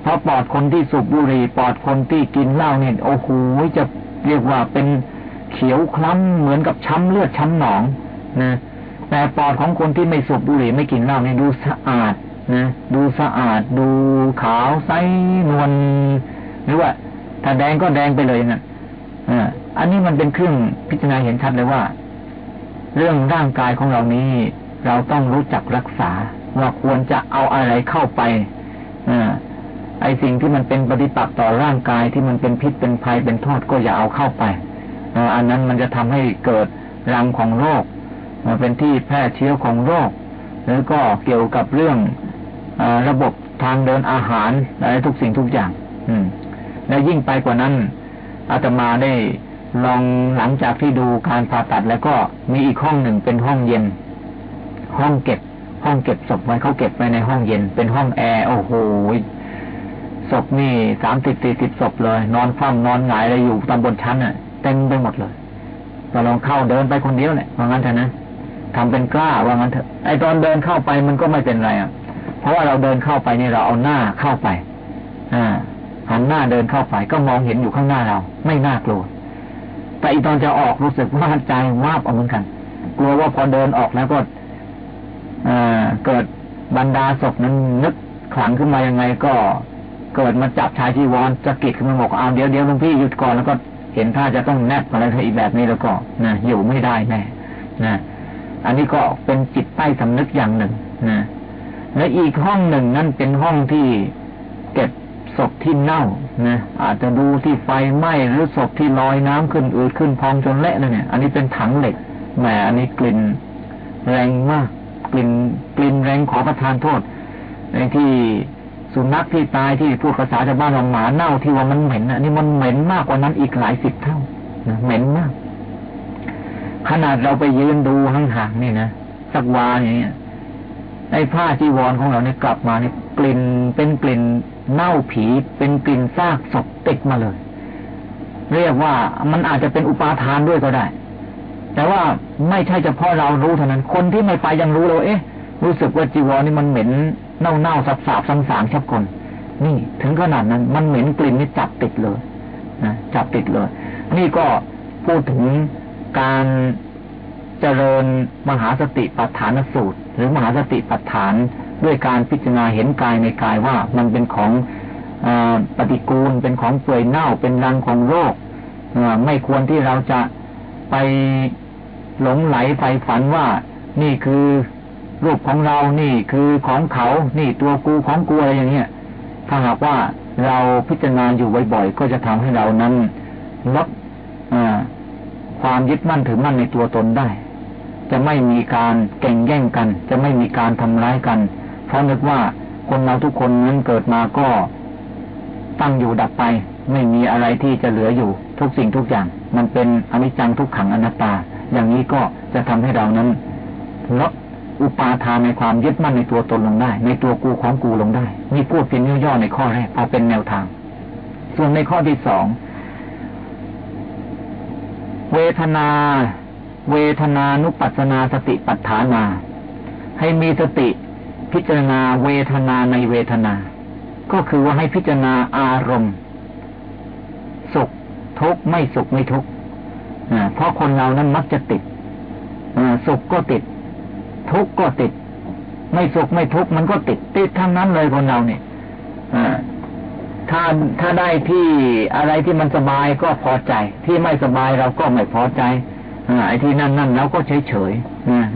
เพราะปอดคนที่สูบบุหรี่ปอดคนที่กินเหล้าเนี่ยโอ้โหจะเรียกว่าเป็นเขียวคล้ำเหมือนกับช้ำเลือดช้ำหนองนะแต่ปอดของคนที่ไม่สูบบุหรี่ไม่กินเหล้าเนี่ยดูสะอาดนะดูสะอาดดูขาวใสนวลหรือว่าถ้าแดงก็แดงไปเลยนะอ่า อันนี้มันเป็นเครื่องพิจารณาเห็นชัดเลยว่า เรื่องร่างกายของเรานี้ เราต้องรู้จักรักษา ว่าควรจะเอาอะไรเข้าไปอไอสิ่งที่มันเป็นปฏิปักษ์ต่อร่างกายที่มันเป็นพิษเป็นภัยเป็นโทษก็อย่าเอาเข้าไปอันนั้นมันจะทำให้เกิดรังของโรคเป็นที่แพร่เชื้อของโรคแล้วก็เกี่ยวกับเรื่องอระบบทางเดินอาหารอะไรทุกสิ่งทุกอย่าง อืม และยิ่งไปกว่านั้นอาตมาได้ ลองหลังจากที่ดูการผ่าตัดแล้วก็มีอีกห้องหนึ่งเป็นห้องเย็น ห้องเก็บ ห้องเก็บศพไว้เขาเก็บไว้ในห้องเย็น เป็นห้องแอร์โอ้โหศพนี่สามสิบสี่สิบศพเลย นอนฟั่มนอนหงายอะไรอยู่ตามบนชั้นอะเต็มไปหมดเลยก็ลองเข้าเดินไปคนเดียวแหละว่างั้นเถอะนะทำเป็นกล้าว่างั้นเถอะไอตอนเดินเข้าไปมันก็ไม่เป็นไรอะ เพราะว่าเราเดินเข้าไปนี่เราเอาหน้าเข้าไป อ่าหันหน้าเดินเข้าไปก็มองเห็นอยู่ข้างหน้าเรา ไม่น่ากลัว แต่อีตอนจะออกรู้สึกว่าใจวาบออกเหมือนกัน กลัวว่าพอเดินออกแล้วก็เกิดบรรดาศพนั้นนึกขลังขึ้นมายังไงก็เกิดมาจับชายที่วอนจะกิดขึ้นมาบอกเอาเดี๋ยวเดี๋ยวหลวงพี่หยุดก่อนแล้วก็เห็นท่าจะต้องแนบอะไรอีกแบบนี้แล้วก็นะอยู่ไม่ได้แน่นะอันนี้ก็เป็นจิตใต้สำนึกอย่างหนึ่งนะและอีกห้องหนึ่งนั่นเป็นห้องที่เก็บ ศพที่เน่านะอาจจะดูที่ไฟไหม้หรือศพที่ลอยน้ำขึ้นอืดขึ้นพองจนเละเลยเนี่ย อันนี้เป็นถังเหล็กแหมอันนี้กลิ่นแรงมากกลิ่นกลิ่นแรงขอประทานโทษ ในที่สุนัขที่ตายที่พูดภาษาชาวบ้านว่าหมาเน่าที่ว่ามันเหม็นอันนี้มันเหม็นมากกว่านั้นอีกหลายสิบเท่านะเหม็นมาก ขนาดเราไปยืนดูห่างๆนี่นะสักวาอย่างเงี้ยไอ้ผ้าจีวรของเราเนี่ยกลับมาเนี่ยกลิ่นเป็นกลิ่น เน่าผีเป็นกลิ่นซากศพติดมาเลย เรียกว่ามันอาจจะเป็นอุปาทานด้วยก็ได้ แต่ว่าไม่ใช่เฉพาะเรารู้เท่านั้น คนที่ไม่ไปยังรู้เราเอ๊ะ รู้สึกว่าจีวรนี่มันเหม็นเน่าเน่าสับสาบสังสางชับคนนี่ถึงขนาดนั้น มันเหม็นกลิ่นนี่จับติดเลยนะจับติดเลย นี่ก็พูดถึงการเจริญมหาสติปัฏฐานสูตร หรือมหาสติปัฏฐาน ด้วยการพิจารณาเห็นกายในกายว่ามันเป็นของอปฏิกูลเป็นของเปื่อยเน่าเป็นรังของโรคไม่ควรที่เราจะไปหลงไหลไฟฝันว่านี่คือรูปของเรานี่คือของเขา นี่ตัวกูของกูอะไรอย่างเงี้ย ถ้าหากว่าเราพิจารณาอยู่บ่อยๆ ก็จะทำให้เรานั้นลดความยึดมั่นถือมั่นในตัวตนได้ จะไม่มีการแก่งแย่งกัน จะไม่มีการทำร้ายกัน เพราะนึกว่าคนเราทุกคนนั้นเกิดมาก็ตั้งอยู่ดับไป ไม่มีอะไรที่จะเหลืออยู่ทุกสิ่งทุกอย่าง มันเป็นอนิจจังทุกขังอนัตตา อย่างนี้ก็จะทำให้เรานั้นลดอุปาทานในความยึดมั่นในตัวตนลงได้ ในตัวกูของกูลงได้นี่พูดเพียงย่อๆในข้อแรกเอาเป็นแนวทาง ส่วนในข้อที่สองเวทนา เวทนานุปัสนาสติปัฏฐานา ให้มีสติ พิจารณาเวทนาในเวทนา ก็คือว่าให้พิจารณาอารมณ์ สุขทุกข์ไม่สุขไม่ทุกข์เพราะคนเรานั้นมักจะติดสุขก็ติด ทุกข์ก็ติด ไม่สุขไม่ทุกข์มันก็ติด ติดทั้งนั้นเลยคนเราเนี่ยถ้าถ้าได้ที่อะไรที่มันสบายก็พอใจ ที่ไม่สบายเราก็ไม่พอใจไอ้ที่นั่นนั่นเราก็เฉยเฉย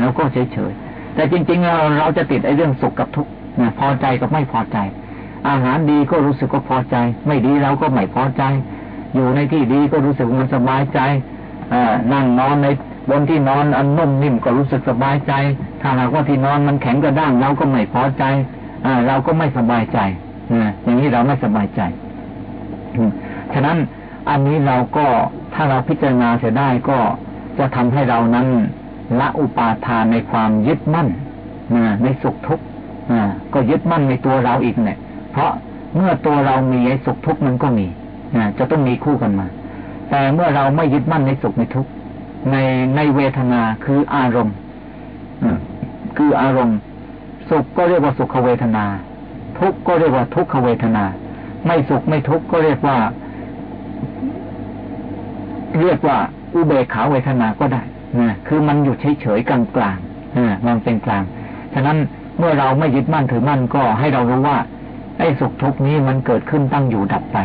เราก็เฉยเฉย แต่จริง ๆ เราเราจะติดไอ้เรื่องสุขกับทุกข์พอใจกับไม่พอใจ อาหารดีก็รู้สึกก็พอใจ ไม่ดีเราก็ไม่พอใจ อยู่ในที่ดีก็รู้สึกมันสบายใจอนั่งนอนในบนที่นอนอันนุ่มนิ่มก็รู้สึกสบายใจ ถ้าหากว่าที่นอนมันแข็งกระด้างเราก็ไม่พอใจอเราก็ไม่สบายใจอย่างนี้เราไม่สบายใจฉะนั้นอันนี้เราก็ถ้าเราพิจารณาเสียได้ก็จะทำให้เรานั้น ละอุปาทานในความยึดมั่นในสุขทุกข์ก็ยึดมั่นในตัวเราอีกเนี่ย เพราะเมื่อตัวเรามีไอ้สุขทุกข์มันก็มีจะต้องมีคู่กันมา แต่เมื่อเราไม่ยึดมั่นในสุขในทุกข์ในในเวทนาคืออารมณ์คืออารมณ์ สุขก็เรียกว่าสุขเวทนา ทุกข์ก็เรียกว่าทุกขเวทนา ไม่สุขไม่ทุกข์ก็เรียกว่า เรียกว่าอุเบกขาเวทนาก็ได้ นะคือมันอยู่เฉยๆกลางๆมันเป็นกลาง ฉะนั้นเมื่อเราไม่ยึดมั่นถือมั่นก็ให้เรารู้ว่าไอ้สุขทุกข์นี้มันเกิดขึ้นตั้งอยู่ดับไป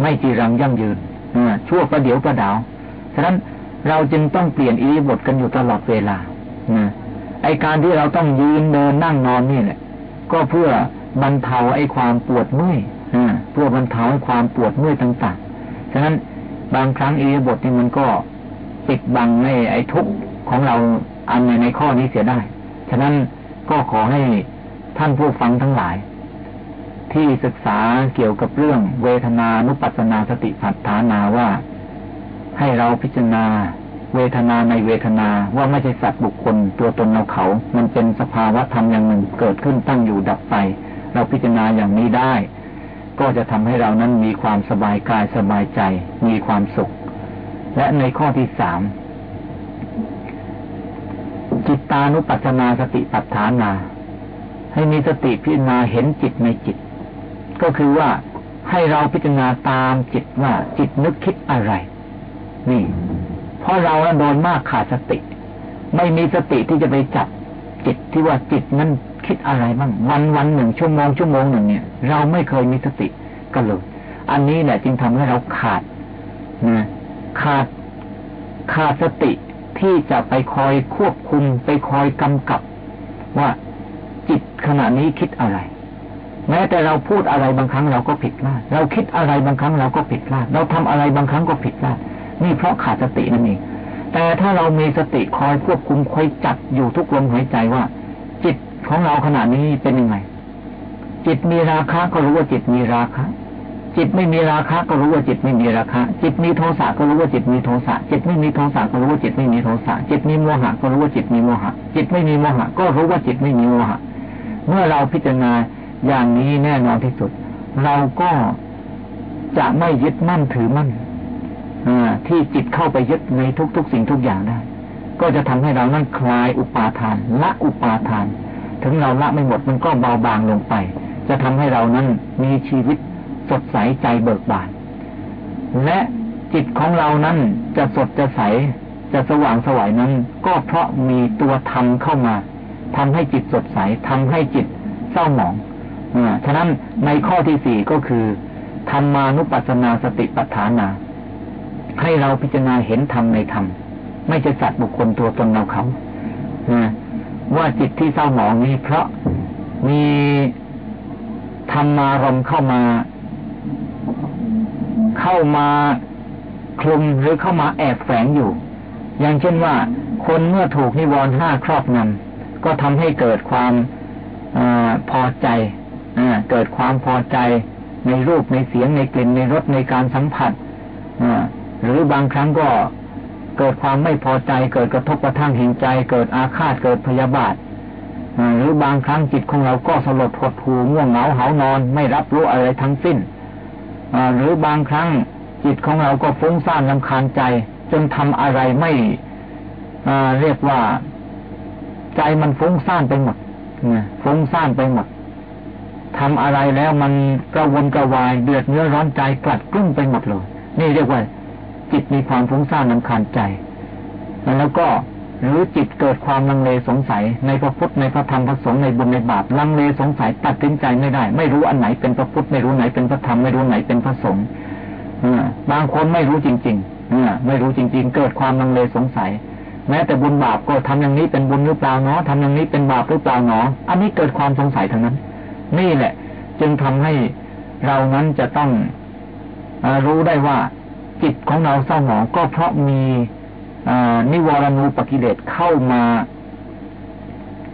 ไม่จีรังยั่งยืนชั่วประเดี๋ยวประดาว ฉะนั้นเราจึงต้องเปลี่ยนอีบทกันอยู่ตลอดเวลาไอการที่เราต้องยืนเดินนั่งนอนนี่แหละก็เพื่อบรรเทาไอ้ความปวดเมื่อยเพื่อบรรเทาความปวดเมื่อยต่าง ๆ ฉะนั้นบางครั้งอีบทนี่มันก็ ปิดบังในไอ้ทุกข์ของเราอันในในข้อนี้เสียได้ ฉะนั้นก็ขอให้ท่านผู้ฟังทั้งหลาย ที่ศึกษาเกี่ยวกับเรื่องเวทนานุปัสสนาสติปัฏฐานาว่า ให้เราพิจารณา เวทนาในเวทนาว่าไม่ใช่สัตว์บุคคลตัวตนเราเขา มันเป็นสภาวะธรรมอย่างหนึ่งเกิดขึ้นตั้งอยู่ดับไป เราพิจารณาอย่างนี้ได้ ก็จะทำให้เรานั้นมีความสบายกายสบายใจ มีความสุข และในข้อที่สามจิตตานุปัฏนาสติปัฏฐานา ให้มีสติพิจารณาเห็นจิตในจิต ก็คือว่าให้เราพิจารณาตามจิตว่าจิตนึกคิดอะไร นี่ เพราะเราโดนมากขาดสติ ไม่มีสติที่จะไปจับจิตที่ว่าจิตนั้นคิดอะไรบ้างวันวันหนึ่งชั่วโมงชั่วโมงหนึ่งเนี่ย เราไม่เคยมีสติกันเลยอันนี้แหละจึงทำให้เราขาดนะ ขาดขาดสติที่จะไปคอยควบคุมไปคอยกำกับ ว่าจิตขณะนี้คิดอะไร แม้แต่เราพูดอะไรบางครั้งเราก็ผิดพลาดเราคิดอะไรบางครั้งเราก็ผิดพลาดเราทำอะไรบางครั้งก็ผิดพลาดนี่เพราะขาดสตินั่นเองแต่ถ้าเรามีสติคอยควบคุมคอยจับอยู่ทุกลมหายใจว่า จิตของเราขณะนี้เป็นยังไง จิตมีราคะก็รู้ว่าจิตมีราคะ จิตไม่มีราคะก็รู้ว่าจิตไม่มีราคะ จิตมีโทสะก็รู้ว่าจิตมีโทสะ จิตไม่มีโทสะก็รู้ว่าจิตไม่มีโทสะ จิตมีโมหะก็รู้ว่าจิตมีโมหะ จิตไม่มีโมหะ ก็รู้ว่าจิตไม่มีโมหะ เมื่อเราพิจารณาอย่างนี้แน่นอนที่สุด เราก็จะไม่ยึดมั่นถือมั่นที่จิตเข้าไปยึดในทุกๆสิ่งทุกอย่างได้ ก็จะทำให้เรานั้นคลายอุปาทาน ละอุปาทาน ถึงเราละไม่หมดมันก็เบาบางลงไป จะทำให้เรานั้นมีชีวิต สดใสใจเบิกบาน และจิตของเรานั้นจะสดจะใสจะสว่างสวายนั้น ก็เพราะมีตัวธรรมเข้ามาทำให้จิตสดใสทำให้จิตเศร้าหมองอฉะนั้นในข้อที่สี่ก็คือธรรมานุปัสสนาสติปัฏฐานา ให้เราพิจารณาเห็นธรรมในธรรมไม่ใช่สัตว์บุคคลตัวตนเราเขาว่าจิตที่เศร้าหมองนี้เพราะมีธรรมารมเข้ามา เข้ามาคลุมหรือเข้ามาแอบแฝงอยู่ อย่างเช่นว่า คนเมื่อถูกนิวรณ์ห้าครอบงำก็ทำให้เกิดความอพอใจอเกิดความพอใจในรูปในเสียงในกลิ่นในรสในการสัมผัสหรือบางครั้งก็เกิดความไม่พอใจ เกิดกระทบกระทั่งเห็นใจ เกิดอาฆาตเกิดพยาบาทหรือบางครั้งจิตของเราก็สลดหดหู่ง่วงเหงาเหานอน ไม่รับรู้อะไรทั้งสิ้น หรือบางครั้งจิตของเราก็ฟุ้งซ่านลำคาญใจ จนทำอะไรไม่เรียกว่าใจมันฟุ้งซ่านไปหมดฟุ้งซ่านไปหมดทำอะไรแล้วมันกระวนกระวายเดือดเนื้อร้อนใจกลัดกลุ้มไปหมดเลย นี่เรียกว่า จิตมีความฟุ้งซ่านลำคาญใจ แล้วก็ หรือจิตเกิดความลังเลสงสัย ในพระพุทธในพระธรรมพระสงฆ์ในบุญในบาปลังเลสงสัยตัดสินใจไม่ได้ ไม่รู้อันไหนเป็นพระพุทธไม่รู้ไหนเป็นพระธรรมไม่รู้ไหนเป็นพระสงฆ์บางคนไม่รู้จริงๆไม่รู้จริง ๆ เกิดความลังเลสงสัย แม้แต่บุญบาปก็ทำอย่างนี้เป็นบุญหรือเปล่าเนาะทำอย่างนี้เป็นบาปหรือเปล่าเนาะอันนี้เกิดความสงสัยทั้งนั้น นี่แหละ จึงทำให้เรานั้นจะต้องอรู้ได้ว่าจิตของเราเศร้าหมองก็เพราะมี นิวรณูปกิเลสเข้ามา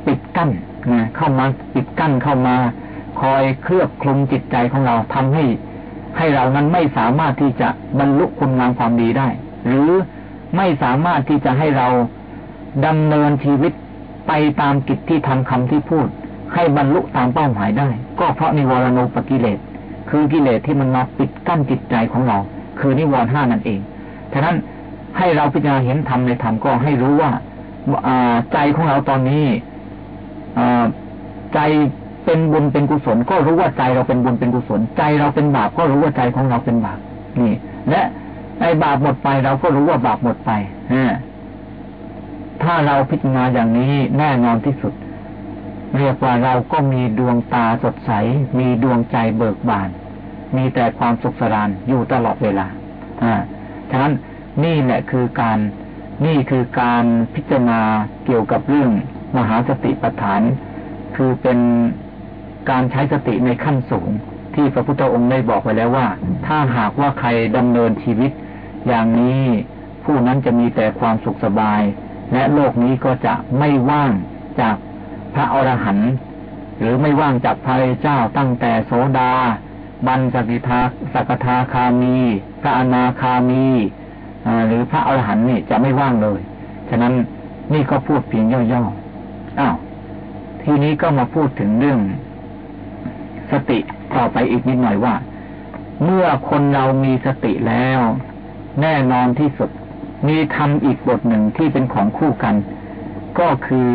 ปิดกั้นนะเข้ามาปิดกั้นเข้ามา คอยเคลือบคลุมจิตใจของเราทำให้ ให้เรานั้นไม่สามารถที่จะบรรลุคุณงามความดีได้ หรือไม่สามารถที่จะให้เราดำเนินชีวิตไปตามกิจที่ทำคำที่พูด ให้บรรลุตามเป้าหมายได้ ก็เพราะนิวรณูปกิเลส คือกิเลสที่มันมาปิดกั้นจิตใจของเรา คือนิวรณ์ห้านั่นเองฉะนั้น ให้เราพิจารณาเห็นธรรมในธรรมก็ให้รู้ว่าใจของเราตอนนี้ใจเป็นบุญเป็นกุศล ก็รู้ว่าใจเราเป็นบุญเป็นกุศล ใจเราเป็นบาปก็รู้ว่าใจของเราเป็นบาปนี่ และไอ้บาปหมดไปเราก็รู้ว่าบาปหมดไปถ้าเราพิจารณาอย่างนี้แน่นอนที่สุด เรียกว่าเราก็มีดวงตาสดใส มีดวงใจเบิกบาน มีแต่ความสุขสรานอยู่ตลอดเวลาอ่าฉะนั้น นี่แหละคือการนี่คือการพิจารณาเกี่ยวกับเรื่องมหาสติปัฏฐาน คือเป็นการใช้สติในขั้นสูง ที่พระพุทธองค์ได้บอกไว้แล้วว่า ถ้าหากว่าใครดำเนินชีวิต อย่างนี้ผู้นั้นจะมีแต่ความสุขสบาย และโลกนี้ก็จะไม่ว่างจากพระอรหันต์หรือไม่ว่างจากพระเจ้าตั้งแต่โสดา บันสกิทาสกทาคามี พระอนาคามี หรือพระอรหันต์นี่จะไม่ว่างเลย ฉะนั้นนี่ก็พูดเพียงย่อๆอ้าวทีนี้ก็มาพูดถึงเรื่อง สติต่อไปอีกนิดหน่อยว่า เมื่อคนเรามีสติแล้ว แน่นอนที่สุด มีทำอีกบทหนึ่งที่เป็นของคู่กัน ก็คือ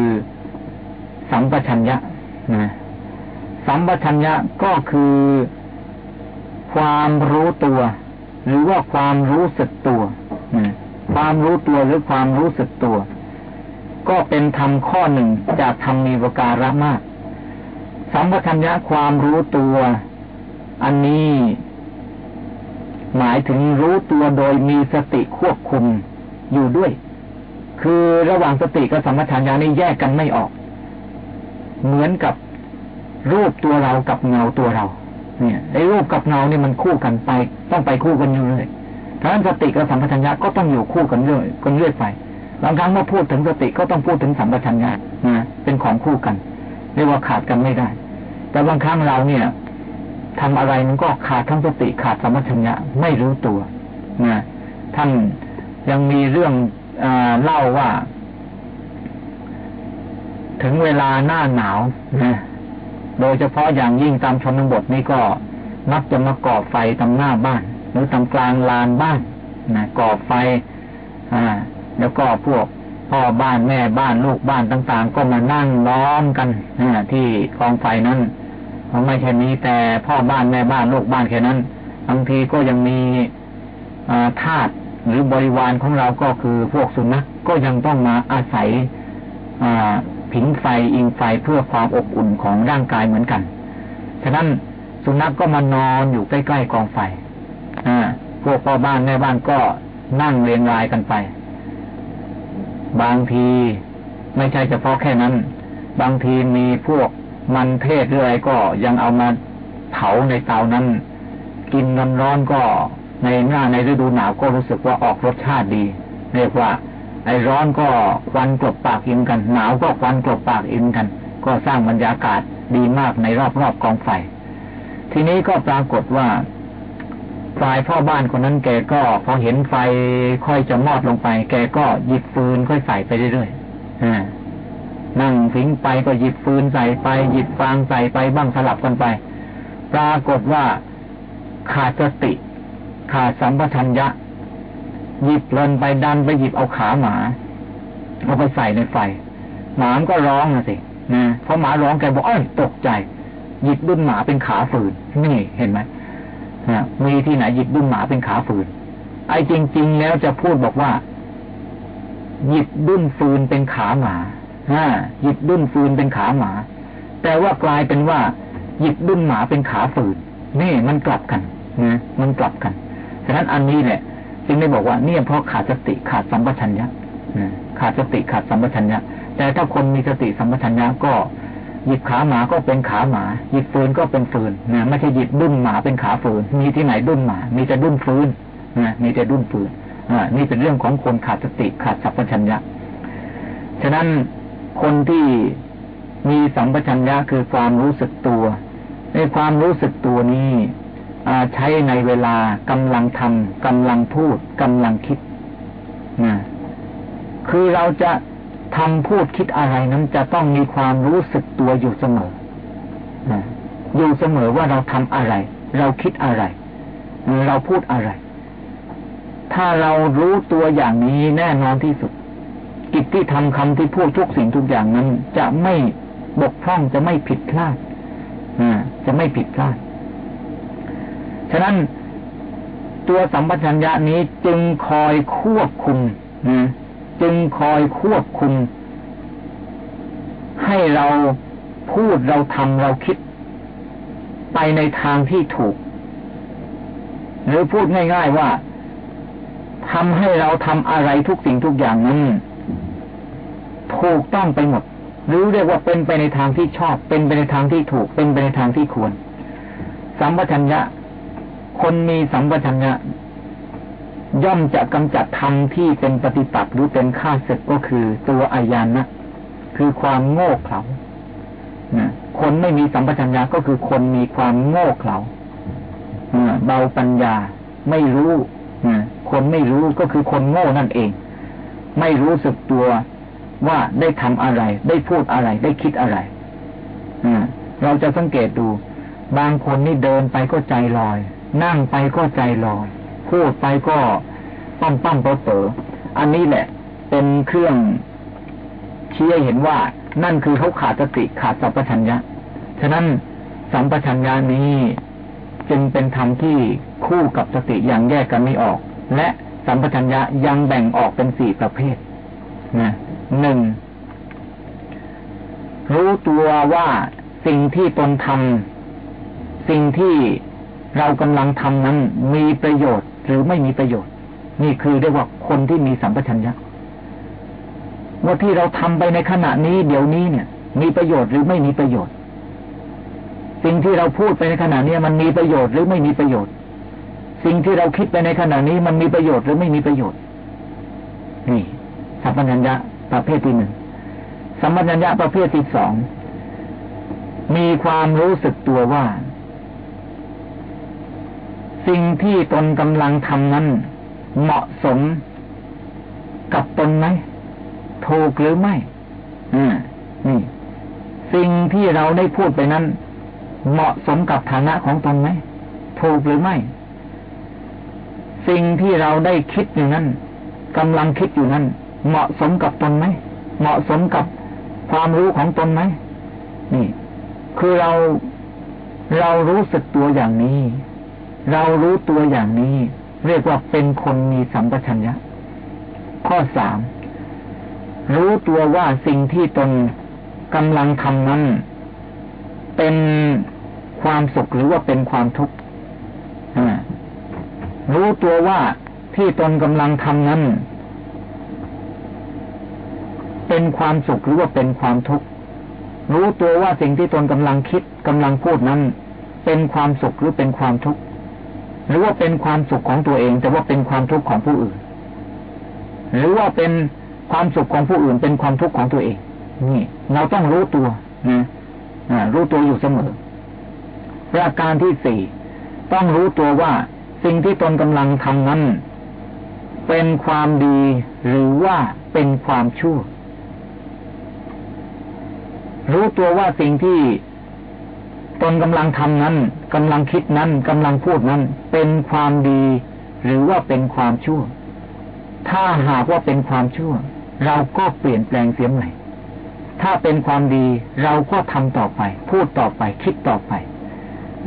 สัมปชัญญะนะสัมปชัญญะก็คือความรู้ตัว หรือว่าความรู้สึกตัว ความรู้ตัวหรือความรู้สึกตัว ก็เป็นธรรมข้อหนึ่งจากธรรมมีวการะมากสัมปชัญญะความรู้ตัว อันนี้ หมายถึงรู้ตัวโดยมีสติควบคุมอยู่ด้วย คือระหว่างสติกับสัมปชัญญะนี่แยกกันไม่ออก เหมือนกับรูปตัวเรากับเงาตัวเรา เนี่ยไอ้รูปกับเงาเนี่ยมันคู่กันไป ต้องไปคู่กันอยู่เลย เพราะฉะนั้นสติกับสัมปชัญญะก็ต้องอยู่คู่กันเรื่อยกันเรื่อยไปบางครั้งเมื่อพูดถึงสติก็ต้องพูดถึงสัมปชัญญะนะเป็นของคู่กันเรียกว่าขาดกันไม่ได้ แต่บางครั้งเราเนี่ยทำอะไรมันก็ขาดทั้งสติขาดสัมปชัญญะไม่รู้ตัวนะท่านยังมีเรื่องอเล่าว่า ถึงเวลาหน้าหนาวนะโดยเฉพาะอย่างยิ่งตามชนบทนี้ก็มักจะมาก่อไฟตามหน้าบ้าน หรือทำกลางลานบ้านนะก่อไฟ อ่า แล้วก็พวกพ่อบ้านแม่บ้านลูกบ้านต่าง ๆ ก็มานั่งล้อมกันนะที่กองไฟนั้นไม่ใช่มีแต่พ่อบ้านแม่บ้านลูกบ้านแค่นั้นบางทีก็ยังมีทาสหรือบริวารของเราก็คือพวกสุนัขกก็ยังต้องมาอาศัยผิงไฟอิงไฟเพื่อความอบอุ่นของร่างกายเหมือนกัน ฉะนั้นสุนัขกก็มานอนอยู่ใกล้ๆกองไฟ อ่าพวกพ่อบ้านแม่บ้านก็นั่งเรียงรายกันไป บางทีไม่ใช่เฉพาะแค่นั้น บางทีมีพวกมันเทศหรืออะไรก็ยังเอามาเผาในเตานั้น กินร้อนๆก็ในหน้าในฤดูหนาวก็รู้สึกว่าออกรสชาติดี เรียกว่า ไอ้ร้อนก็ควันกลบปากอินกัน หนาวก็ควันกลบปากอินกัน ก็สร้างบรรยากาศดีมากในรอบๆกองไฟ ทีนี้ก็ปรากฏว่า ฝ่ายพ่อบ้านคนนั้นแกก็พอเห็นไฟค่อยจะมอดลงไป แกก็หยิบฟืนค่อยใส่ไปเรื่อยๆนั่งสิงไปก็หยิบฟืนใส่ไป หยิบฟางใส่ไปบ้างสลับกันไป ปรากฏว่าขาดสติ ขาดสัมปชัญญะ หยิบเลินไปดันไปหยิบเอาขาหมา เอาไปใส่ในไฟ หมาก็ร้องนะสินะเพราะหมาร้องแกบอกอ้อยตกใจ หยิบดุนหมาเป็นขาฝืนนี่เห็นไหม มีที่ไหนหยิบดุ้นหมาเป็นขาฟืน ไอ้จริง ๆ แล้วจะพูดบอกว่า หยิบดุ้นฟืนเป็นขาหมาฮะหยิบดุ้นฟืนเป็นขาหมา แต่ว่ากลายเป็นว่า หยิบดุ้นหมาเป็นขาฟืนนี่มันกลับกันนะมันกลับกันฉะนั้นอันนี้แหละจึงได้บอกว่าเนี่ยเพราะขาดสติขาดสัมปชัญญะขาดสติขาดสัมปชัญญะแต่ถ้าคนมีสติสัมปชัญญะก็ หยิบขาหมาก็เป็นขาหมา หยิบฟืนก็เป็นฟืนนะไม่ใช่หยิบดุ้นหมาเป็นขาฟืน มีที่ไหนดุ้นหมา มีแต่ดุ้นฟืนนะมีแต่ดุ้นฟืนอ่านี่เป็นเรื่องของคนขาดสติขาดสัมปชัญญะฉะนั้นคนที่มีสัมปชัญญะคือความรู้สึกตัว ในความรู้สึกตัวนี้ใช้ในเวลากำลังทำกำลังพูดกำลังคิดนะคือเราจะ ทำพูดคิดอะไรนั้นจะต้องมีความรู้สึกตัวอยู่เสมออยู่เสมอว่าเราทำอะไร เราคิดอะไร เราพูดอะไร ถ้าเรารู้ตัวอย่างนี้แน่นอนที่สุด กิจที่ทำคำที่พูดทุกสิ่งทุกอย่างนั้น จะไม่บกพร่องจะไม่ผิดพลาดจะไม่ผิดพลาด ฉะนั้นตัวสัมปชัญญะนี้จึงคอยควบคุมนะ จึงคอยควบคุม ให้เราพูดเราทำเราคิด ไปในทางที่ถูก หรือพูดง่าย ๆว่าทำให้เราทำอะไรทุกสิ่งทุกอย่างนั้นถูกต้องไปหมด หรือเรียกว่าเป็นไปในทางที่ชอบ เป็นไปในทางที่ถูก เป็นไปในทางที่ควร สัมปชัญญะ คนมีสัมปชัญญะ ย่อมจะกำจัดธรรมที่เป็นปฏิปักษ์หรือเป็นข้าศึกก็คือตัวอายานะ คือความโง่เขลาคนไม่มีสัมปชัญญะก็คือคนมีความโง่เขลาเบาปัญญาไม่รู้คนไม่รู้ก็คือคนโง่นั่นเอง ไม่รู้สึกตัวว่าได้ทำอะไร ได้พูดอะไร ได้คิดอะไรเราจะสังเกตดู บางคนนี่เดินไปก็ใจลอย นั่งไปก็ใจลอย พูดไปก็ปั้มปั้มเต๋ออันนี้แหละ เป็นเครื่องชี้ให้เห็นว่า นั่นคือเขาขาดสติขาดสัมปชัญญะ ฉะนั้นสัมปชัญญะนี้จึงเป็นธรรมที่คู่กับสติอย่างแยกกันไม่ออก และสัมปชัญญะยังแบ่งออกเป็นสี่ประเภทนะหนึ่งรู้ตัวว่าสิ่งที่ตนทำสิ่งที่เรากำลังทำนั้นมีประโยชน์ หรือไม่มีประโยชน์ นี่คือเรียกว่าคนที่มีสัมปชัญญะว่าที่เราทำไปในขณะนี้เดี๋ยวนี้เนี่ย มีประโยชน์หรือไม่มีประโยชน์ สิ่งที่เราพูดไปในขณะนี้มันมีประโยชน์หรือไม่มีประโยชน์ สิ่งที่เราคิดไปในขณะนี้มันมีประโยชน์หรือไม่มีประโยชน์ นี่สัมปชัญญะประเภทที่หนึ่งสัมปชัญญะประเภทที่สองมีความรู้สึกตัวว่า สิ่งที่ตนกำลังทำนั้น เหมาะสมกับตนไหมถูกหรือไม่อ่านี่ สิ่งที่เราได้พูดไปนั้น เหมาะสมกับฐานะของตนไหมถูกหรือไม่ สิ่งที่เราได้คิดอยู่นั้นกำลังคิดอยู่นั้น เหมาะสมกับตนไหมเหมาะสมกับความรู้ของตนไหมนี่ คือเราเรารู้สึกตัวอย่างนี้ เรารู้ตัวอย่างนี้ เรียกว่าเป็นคนมีสัมปชัญญะ ข้อสามรู้ตัวว่าสิ่งที่ตนกำลังทำนั้น เป็นความสุขหรือว่าเป็นความทุกข์รู้ตัวว่าที่ตนกำลังทำนั้น เป็นความสุขหรือว่าเป็นความทุกข์รู้ตัวว่าสิ่งที่ตนกำลังคิดกำลังพูดนั้น เป็นความสุขหรือเป็นความทุกข์ หรือว่าเป็นความสุขของตัวเอง แต่ว่าเป็นความทุกข์ของผู้อื่น หรือว่าเป็นความสุขของผู้อื่น เป็นความทุกข์ของตัวเอง นี่ เราต้องรู้ตัวนะรู้ตัวอยู่เสมอประการที่สี่ต้องรู้ตัวว่าสิ่งที่ตนกำลังทำนั้น เป็นความดีหรือว่าเป็นความชั่ว รู้ตัวว่าสิ่งที่ ตนกำลังทำนั้นกำลังคิดนั้นกำลังพูดนั้น เป็นความดี หรือว่าเป็นความชั่ว ถ้าหากว่าเป็นความชั่ว เราก็เปลี่ยนแปลงเสียใหม่ถ้าเป็นความดีเราก็ทำต่อไป พูดต่อไป คิดต่อไป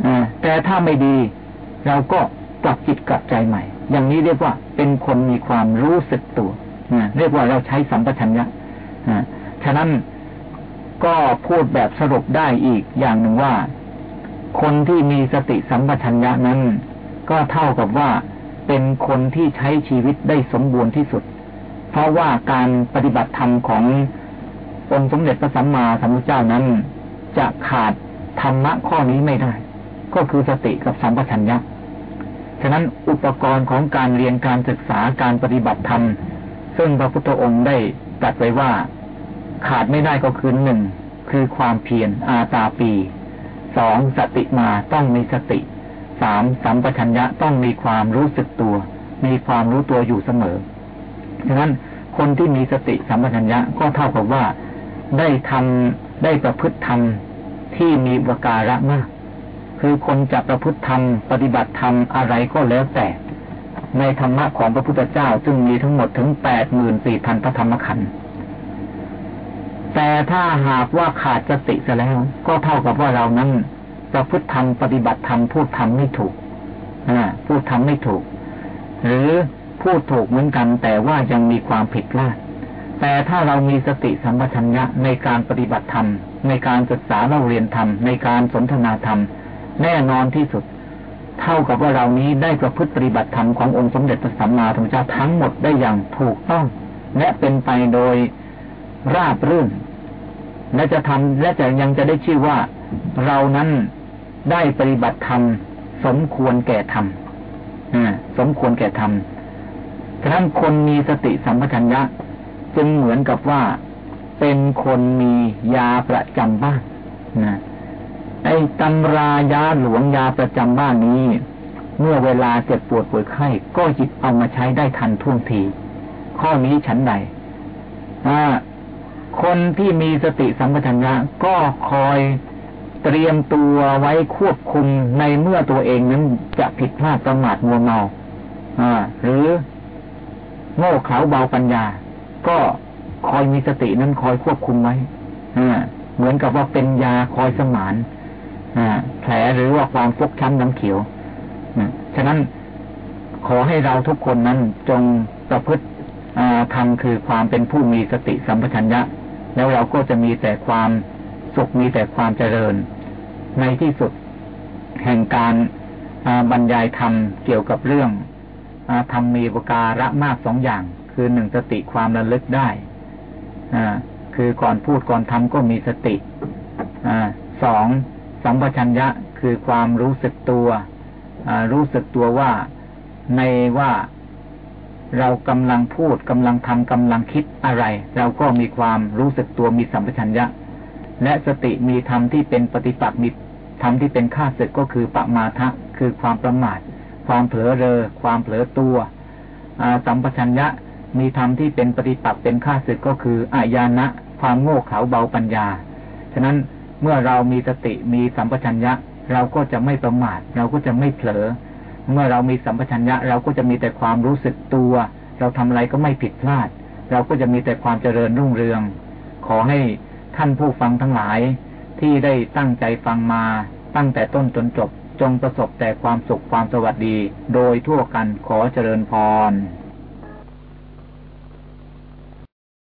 อแต่ถ้าไม่ดี เราก็กลับจิตกลับใจใหม่ อย่างนี้เรียกว่าเป็นคนมีความรู้สึกตัวเรียกว่าเราใช้สัมปชัญญะฉะนั้นก็พูดแบบสรุปได้อีกอย่างหนึ่งว่า คนที่มีสติสัมปชัญญะนั้น ก็เท่ากับว่าเป็นคนที่ใช้ชีวิตได้สมบูรณ์ที่สุด เพราะว่าการปฏิบัติธรรมขององค์สมเด็จพระสัมมาสัมพุทธเจ้านั้น จะขาดธรรมะข้อนี้ไม่ได้ ก็คือสติกับสัมปชัญญะฉะนั้นอุปกรณ์ของการเรียนการศึกษาการปฏิบัติธรรม ซึ่งพระพุทธองค์ได้ตรัสไว้ว่า ขาดไม่ได้ก็คือหนึ่งคือความเพียรอาตาปี สองสติมาต้องมีสติสามสัมปชัญญะต้องมีความรู้สึกตัว มีความรู้ตัวอยู่เสมอฉะนั้นคนที่มีสติสัมปชัญญะก็เท่ากับว่าได้ทำได้ประพฤติธรรมที่มีอุปการะมาก คือคนจะประพฤติธรรมปฏิบัติธรรมอะไรก็แล้วแต่ ในธรรมะของพระพุทธเจ้า ซึ่งมีทั้งหมดถึงแปดหมื่นสี่พันพระธรรมขันธ์ แต่ถ้าหากว่าขาดสติซะแล้ว ก็เท่ากับว่าเรานั้นประพฤติธรรมปฏิบัติธรรมพูดธรรมไม่ถูกพูดธรรมไม่ถูก หรือพูดถูกเหมือนกัน แต่ว่ายังมีความผิดพลาดแต่ถ้าเรามีสติสัมปชัญญะในการปฏิบัติธรรม ในการศึกษาเราเรียนธรรม ในการสนทนาธรรม แน่นอนที่สุด เท่ากับว่าเรานี้ได้ประพฤติปฏิบัติธรรมขององค์สมเด็จพระสัมมาสัมพุทธเจ้าทั้งหมดได้อย่างถูกต้อง และเป็นไปโดย ราบรื่น และจะทำและจะยังจะได้ชื่อว่าเรานั้นได้ปฏิบัติธรรมสมควรแก่ธรรมสมควรแก่ธรรมฉะนั้นคนมีสติสัมปชัญญะจึงเหมือนกับว่าเป็นคนมียาประจำบ้านนะไอ้ตำรายาหลวงยาประจำบ้านนี้ เมื่อเวลาเจ็บปวดป่วยไข้ ก็หยิบเอามาใช้ได้ทันท่วงที ข้อนี้ฉันใด คนที่มีสติสัมปชัญญะก็คอยเตรียมตัวไว้ควบคุมในเมื่อตัวเองนั้นจะผิดพลาดประมาทมัวเมาหรือโง่เขลาเบาปัญญา ก็คอยมีสตินั้นคอยควบคุมไว้เหมือนกับว่าเป็นยาคอยสมานแผลหรือว่าความฟกช้ำน้ำเขียวฉะนั้นขอให้เราทุกคนนั้นจงประพฤติทำคือความเป็นผู้มีสติสัมปชัญญะ แล้วเราก็จะมีแต่ความสุขมีแต่ความเจริญ ในที่สุดแห่งการบรรยายธรรมเกี่ยวกับเรื่องธรรมมีประการะมากสองอย่าง คือหนึ่งสติความระลึกได้คือก่อนพูดก่อนทำก็มีสติอสองสัมปชัญญะคือความรู้สึกตัวรู้สึกตัวว่าในว่า เรากำลังพูดกำลังทำกำลังคิดอะไร เราก็มีความรู้สึกตัวมีสัมปชัญญะ และสติมีธรรมที่เป็นปฏิปักษ์มีธรรมที่เป็นข้าศึกก็คือปมาทะคือความประมาท ความเผลอเรอ ความเผลอตัวสัมปชัญญะมีธรรมที่เป็นปฏิปักษ์เป็นข้าศึกก็คืออายานะ ความโง่เขลาเบาปัญญา ฉะนั้นเมื่อเรามีสติมีสัมปชัญญะ เราก็จะไม่ประมาท เราก็จะไม่เผลอ เมื่อเรามีสัมปชัญญะเราก็จะมีแต่ความรู้สึกตัว เราทำอะไรก็ไม่ผิดพลาด เราก็จะมีแต่ความเจริญรุ่งเรือง ขอให้ท่านผู้ฟังทั้งหลาย ที่ได้ตั้งใจฟังมาตั้งแต่ต้นจนจบจงประสบแต่ความสุขความสวัสดี โดยทั่วกันขอเจริญพร